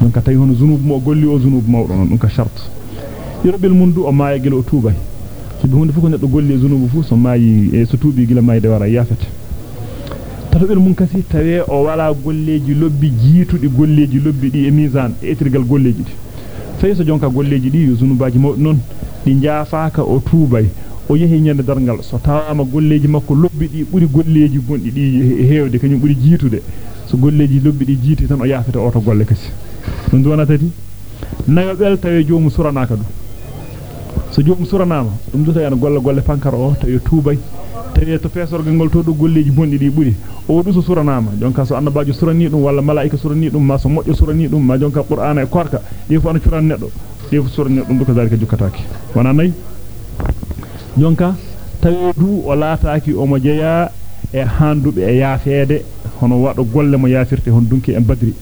donc tay hono zunub mo golli o zunub mawdo non dum ka shart yirbil mundu o maaya gila o tuubay so bi hunde fu ko neddo golli e zunubu fu so maayi e so tuubi gila maayde wara yaafete tatobel mun kasi tawe o wala golleji lobbi jiitudi golleji lobbi di e mizan e etirgal golleji di fay so jonka golleji di zunubaji mawdo non di jaafaaka o tuubay o yehi nyande dargal so tawama golleji makko lobbi di buri golleji gondi di heewde kanyum buri jiitude so golleji lobbi di jiiti tan o yaafete oto golle kasi dum dona tati nayobel tawe joomu suranaka du so joomu suranama dum do tawi an golle golle pankara o tawi tuubay tawi to fesorgal ngol to do golleji bondi di buri o du so suranama jonka so annabajo surani dum walla malaika surani dum ma so modjo surani dum ma jonka qur'ana e korka di fu an curan neddo de surne dum ko dalika jukkataake wana nay jonka tawi du o laataaki o mo jeya e handube e yaafeede hono wado golle mo yaafirte hon dunki en badri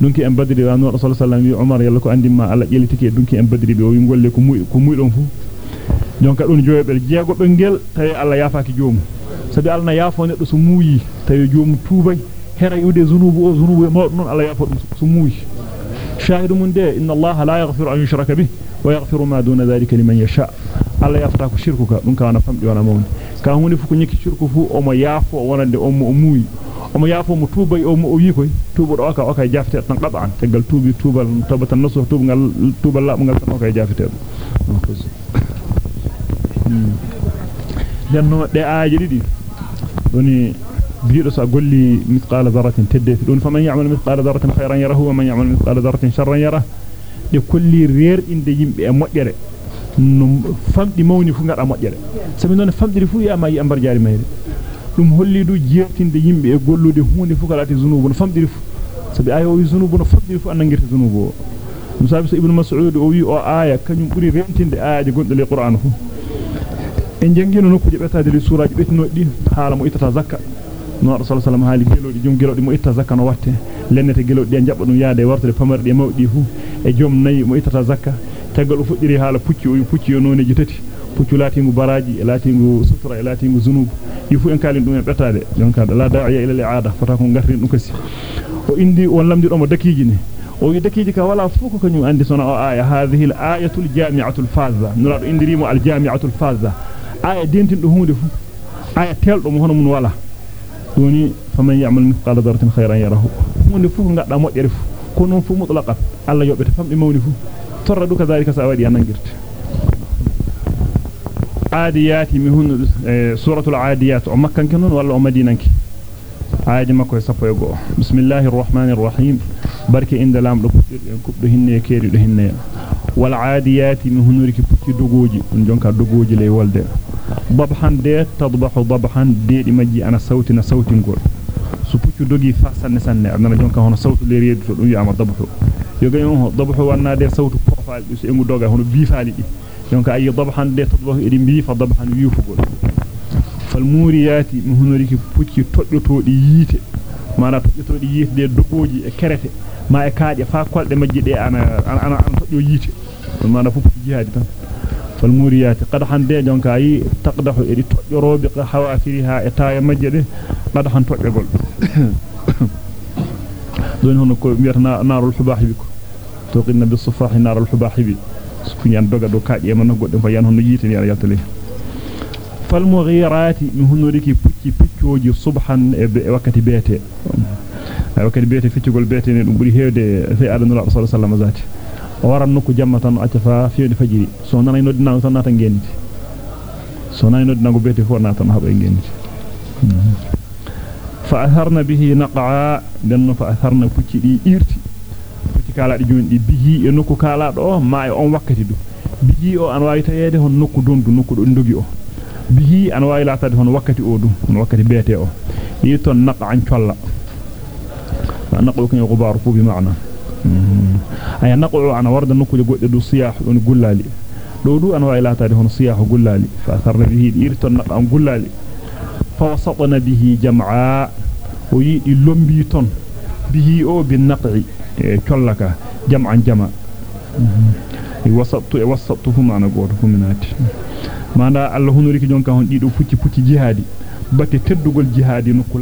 dunki en badri wa no rasul sallallahu alaihi umar yalla ko andima alla jelitiki e dunki en badri be o wi golle ko muy ko muy don fu jonka don joyobel jeego be ngel tawi alla yaafaaki joomu sabi alna yaafo neddo so muuyi tawi joomu tuubay hera yude zunubu o zunubu e mawdo non alla yaafo dum so muuyi shahidu mun de inna allaha la yaghfiru an yushraka bih wa yaghfiru ma duna dhalika liman yasha alla yafta ko shirku ka dum ka wana famdi wana mawni ka hunde fu ko nyiki shirku fu o mo yaafo wonande o mo muuyi o mo yaafo mo tuubay o mo o wi koy tuubo do aka o kay jafete tan qad'an tegal tuubi tuubal tabatan nasu tuubal tuubal labgal tan o kay jafete denno de aaji didi doni biido sa golli mithqala dharratin tedde don faman ya'mal mithqala dharratin khayran yarahu wa man ya'mal mithqala dharratin sharran yarahu de kolli reer inde yimbe e mojjere no famdi mawni fu ngada mojjere sabi non famdiri fu ya ma yi ambar jaari mayre dum holli du jeertinde yimbe e gollude hunde fu kala ti zunubu no famdiri fu sabi ayo wi zunubu no famdiri fu anangirta zunubu dum sabi so ibnu mas'ud o wi o aya kanyum buri rentinde aaje gonde le qur'an fu en jangino nokkuje betade li suraji betino di hala mo itata zakka no rasul sallallahu alaihi wasallam haali jum gelodi mo itta zakka no watte lennete gelodi de jabba dum yaade wartade pamarde mawdi fu e jom nayi mo ittata zakka tagal o fuddiri hala pucci o pucci yo noneji tati puccu latingu baraji e latingu sutra e latingu zunub di fu en kalin dum en betade donc la da'iya ila al-i'ada fata ko ngartin dum kasi o indi on lamdi do mo dakiji ni o wi dakiji ka wala fu ko kanyum andi sona o aya hadhihi al-ayatu al-jami'atu al-fazza nura do indirimo al-jami'atu al-fazza aya dentin do hunde fu aya teldo mo hono mun wala doni faman ya'mal mithqala dharratin khayran yarahu hunde fu ngadda mojjere fu ko non fu mutlaqat alla yobete fambe mawni fu torra du kadhalika sa wadi anangirte adiyati mi hun suratul adiyat o makkan kenon walla o madinanki aaji makko e sappo e go bismillahir rahmanir rahim barke inda lamdo puddirde en kubdo hinne keeri do hinne wal adiyati mi hunuriki pucci dogoji on jonka dogoji ley wolde dabhan de tadbahu dabhan deedi majji ana sawtina sawtingol su puccu dogi fa sanne sanne adana jonka hono sawtu le reedu to dum yama dabhu yo gay on dabhu wanna de sawtu profal so engu doga hono bifaali di jonka ay dabhan de tadbahu edi bifa dabhan wiifugol fal muriyati mi hunuriki pucci tojjotodi yiite mana tojjotodi yiite de dogoji e kerete ma e kaaje fa kolde majji de ana ana ana tojjo yiite mana fu jihaadi tan فالموريات قدحان دي جونكا اي تقدح ادي توجروبي حوافرها اتايا دون هون كو ميرنا نار الحباح بكو توقنا بالصفاح نار الحباح بي. سكون يان دوغا دو كاجي من غودم فيان هون ييتني يالا يالتلي فالمغيرات من هون ريكي بوتي بيتوجي صبحا وقت بيته وقت بيته فيتغول بيته دum buri heewde fe adana rasul sallallahu alaihi wasallam zati waran nokku jamma tan acca fa fiide fajiri so nanay noddinago tan nata ngeniti so nanay noddinago beti fo nata tan haba ngeniti naqa denno fa atharna pucci di irti pucci kala di jondi bihi e nokku kala do ma e on wakkati du bihi o an wawi tayede hon nokku dondu nokku do ndogi o bihi an wawi latade hon wakkati o dum hon wakkati bete o yi ton naqa an colla naqa ko gubar fu bi ma'na ay naqo ana warda nokuje godde du siyah don gullali do du an way latade hono siyah gullali fa sarna bihi irton naqa am gullali فوسطنا به جمعاء. ويدي لومبيتون به أو بالنقع. إيه، كلكا جمعا جمع إيه، وسطت إيه، وسطتهما أنا غودكم منات ما دا الله هنوري كي جون ديدو فوتي فوتي جهادي. باتي تدغول جهادي نكو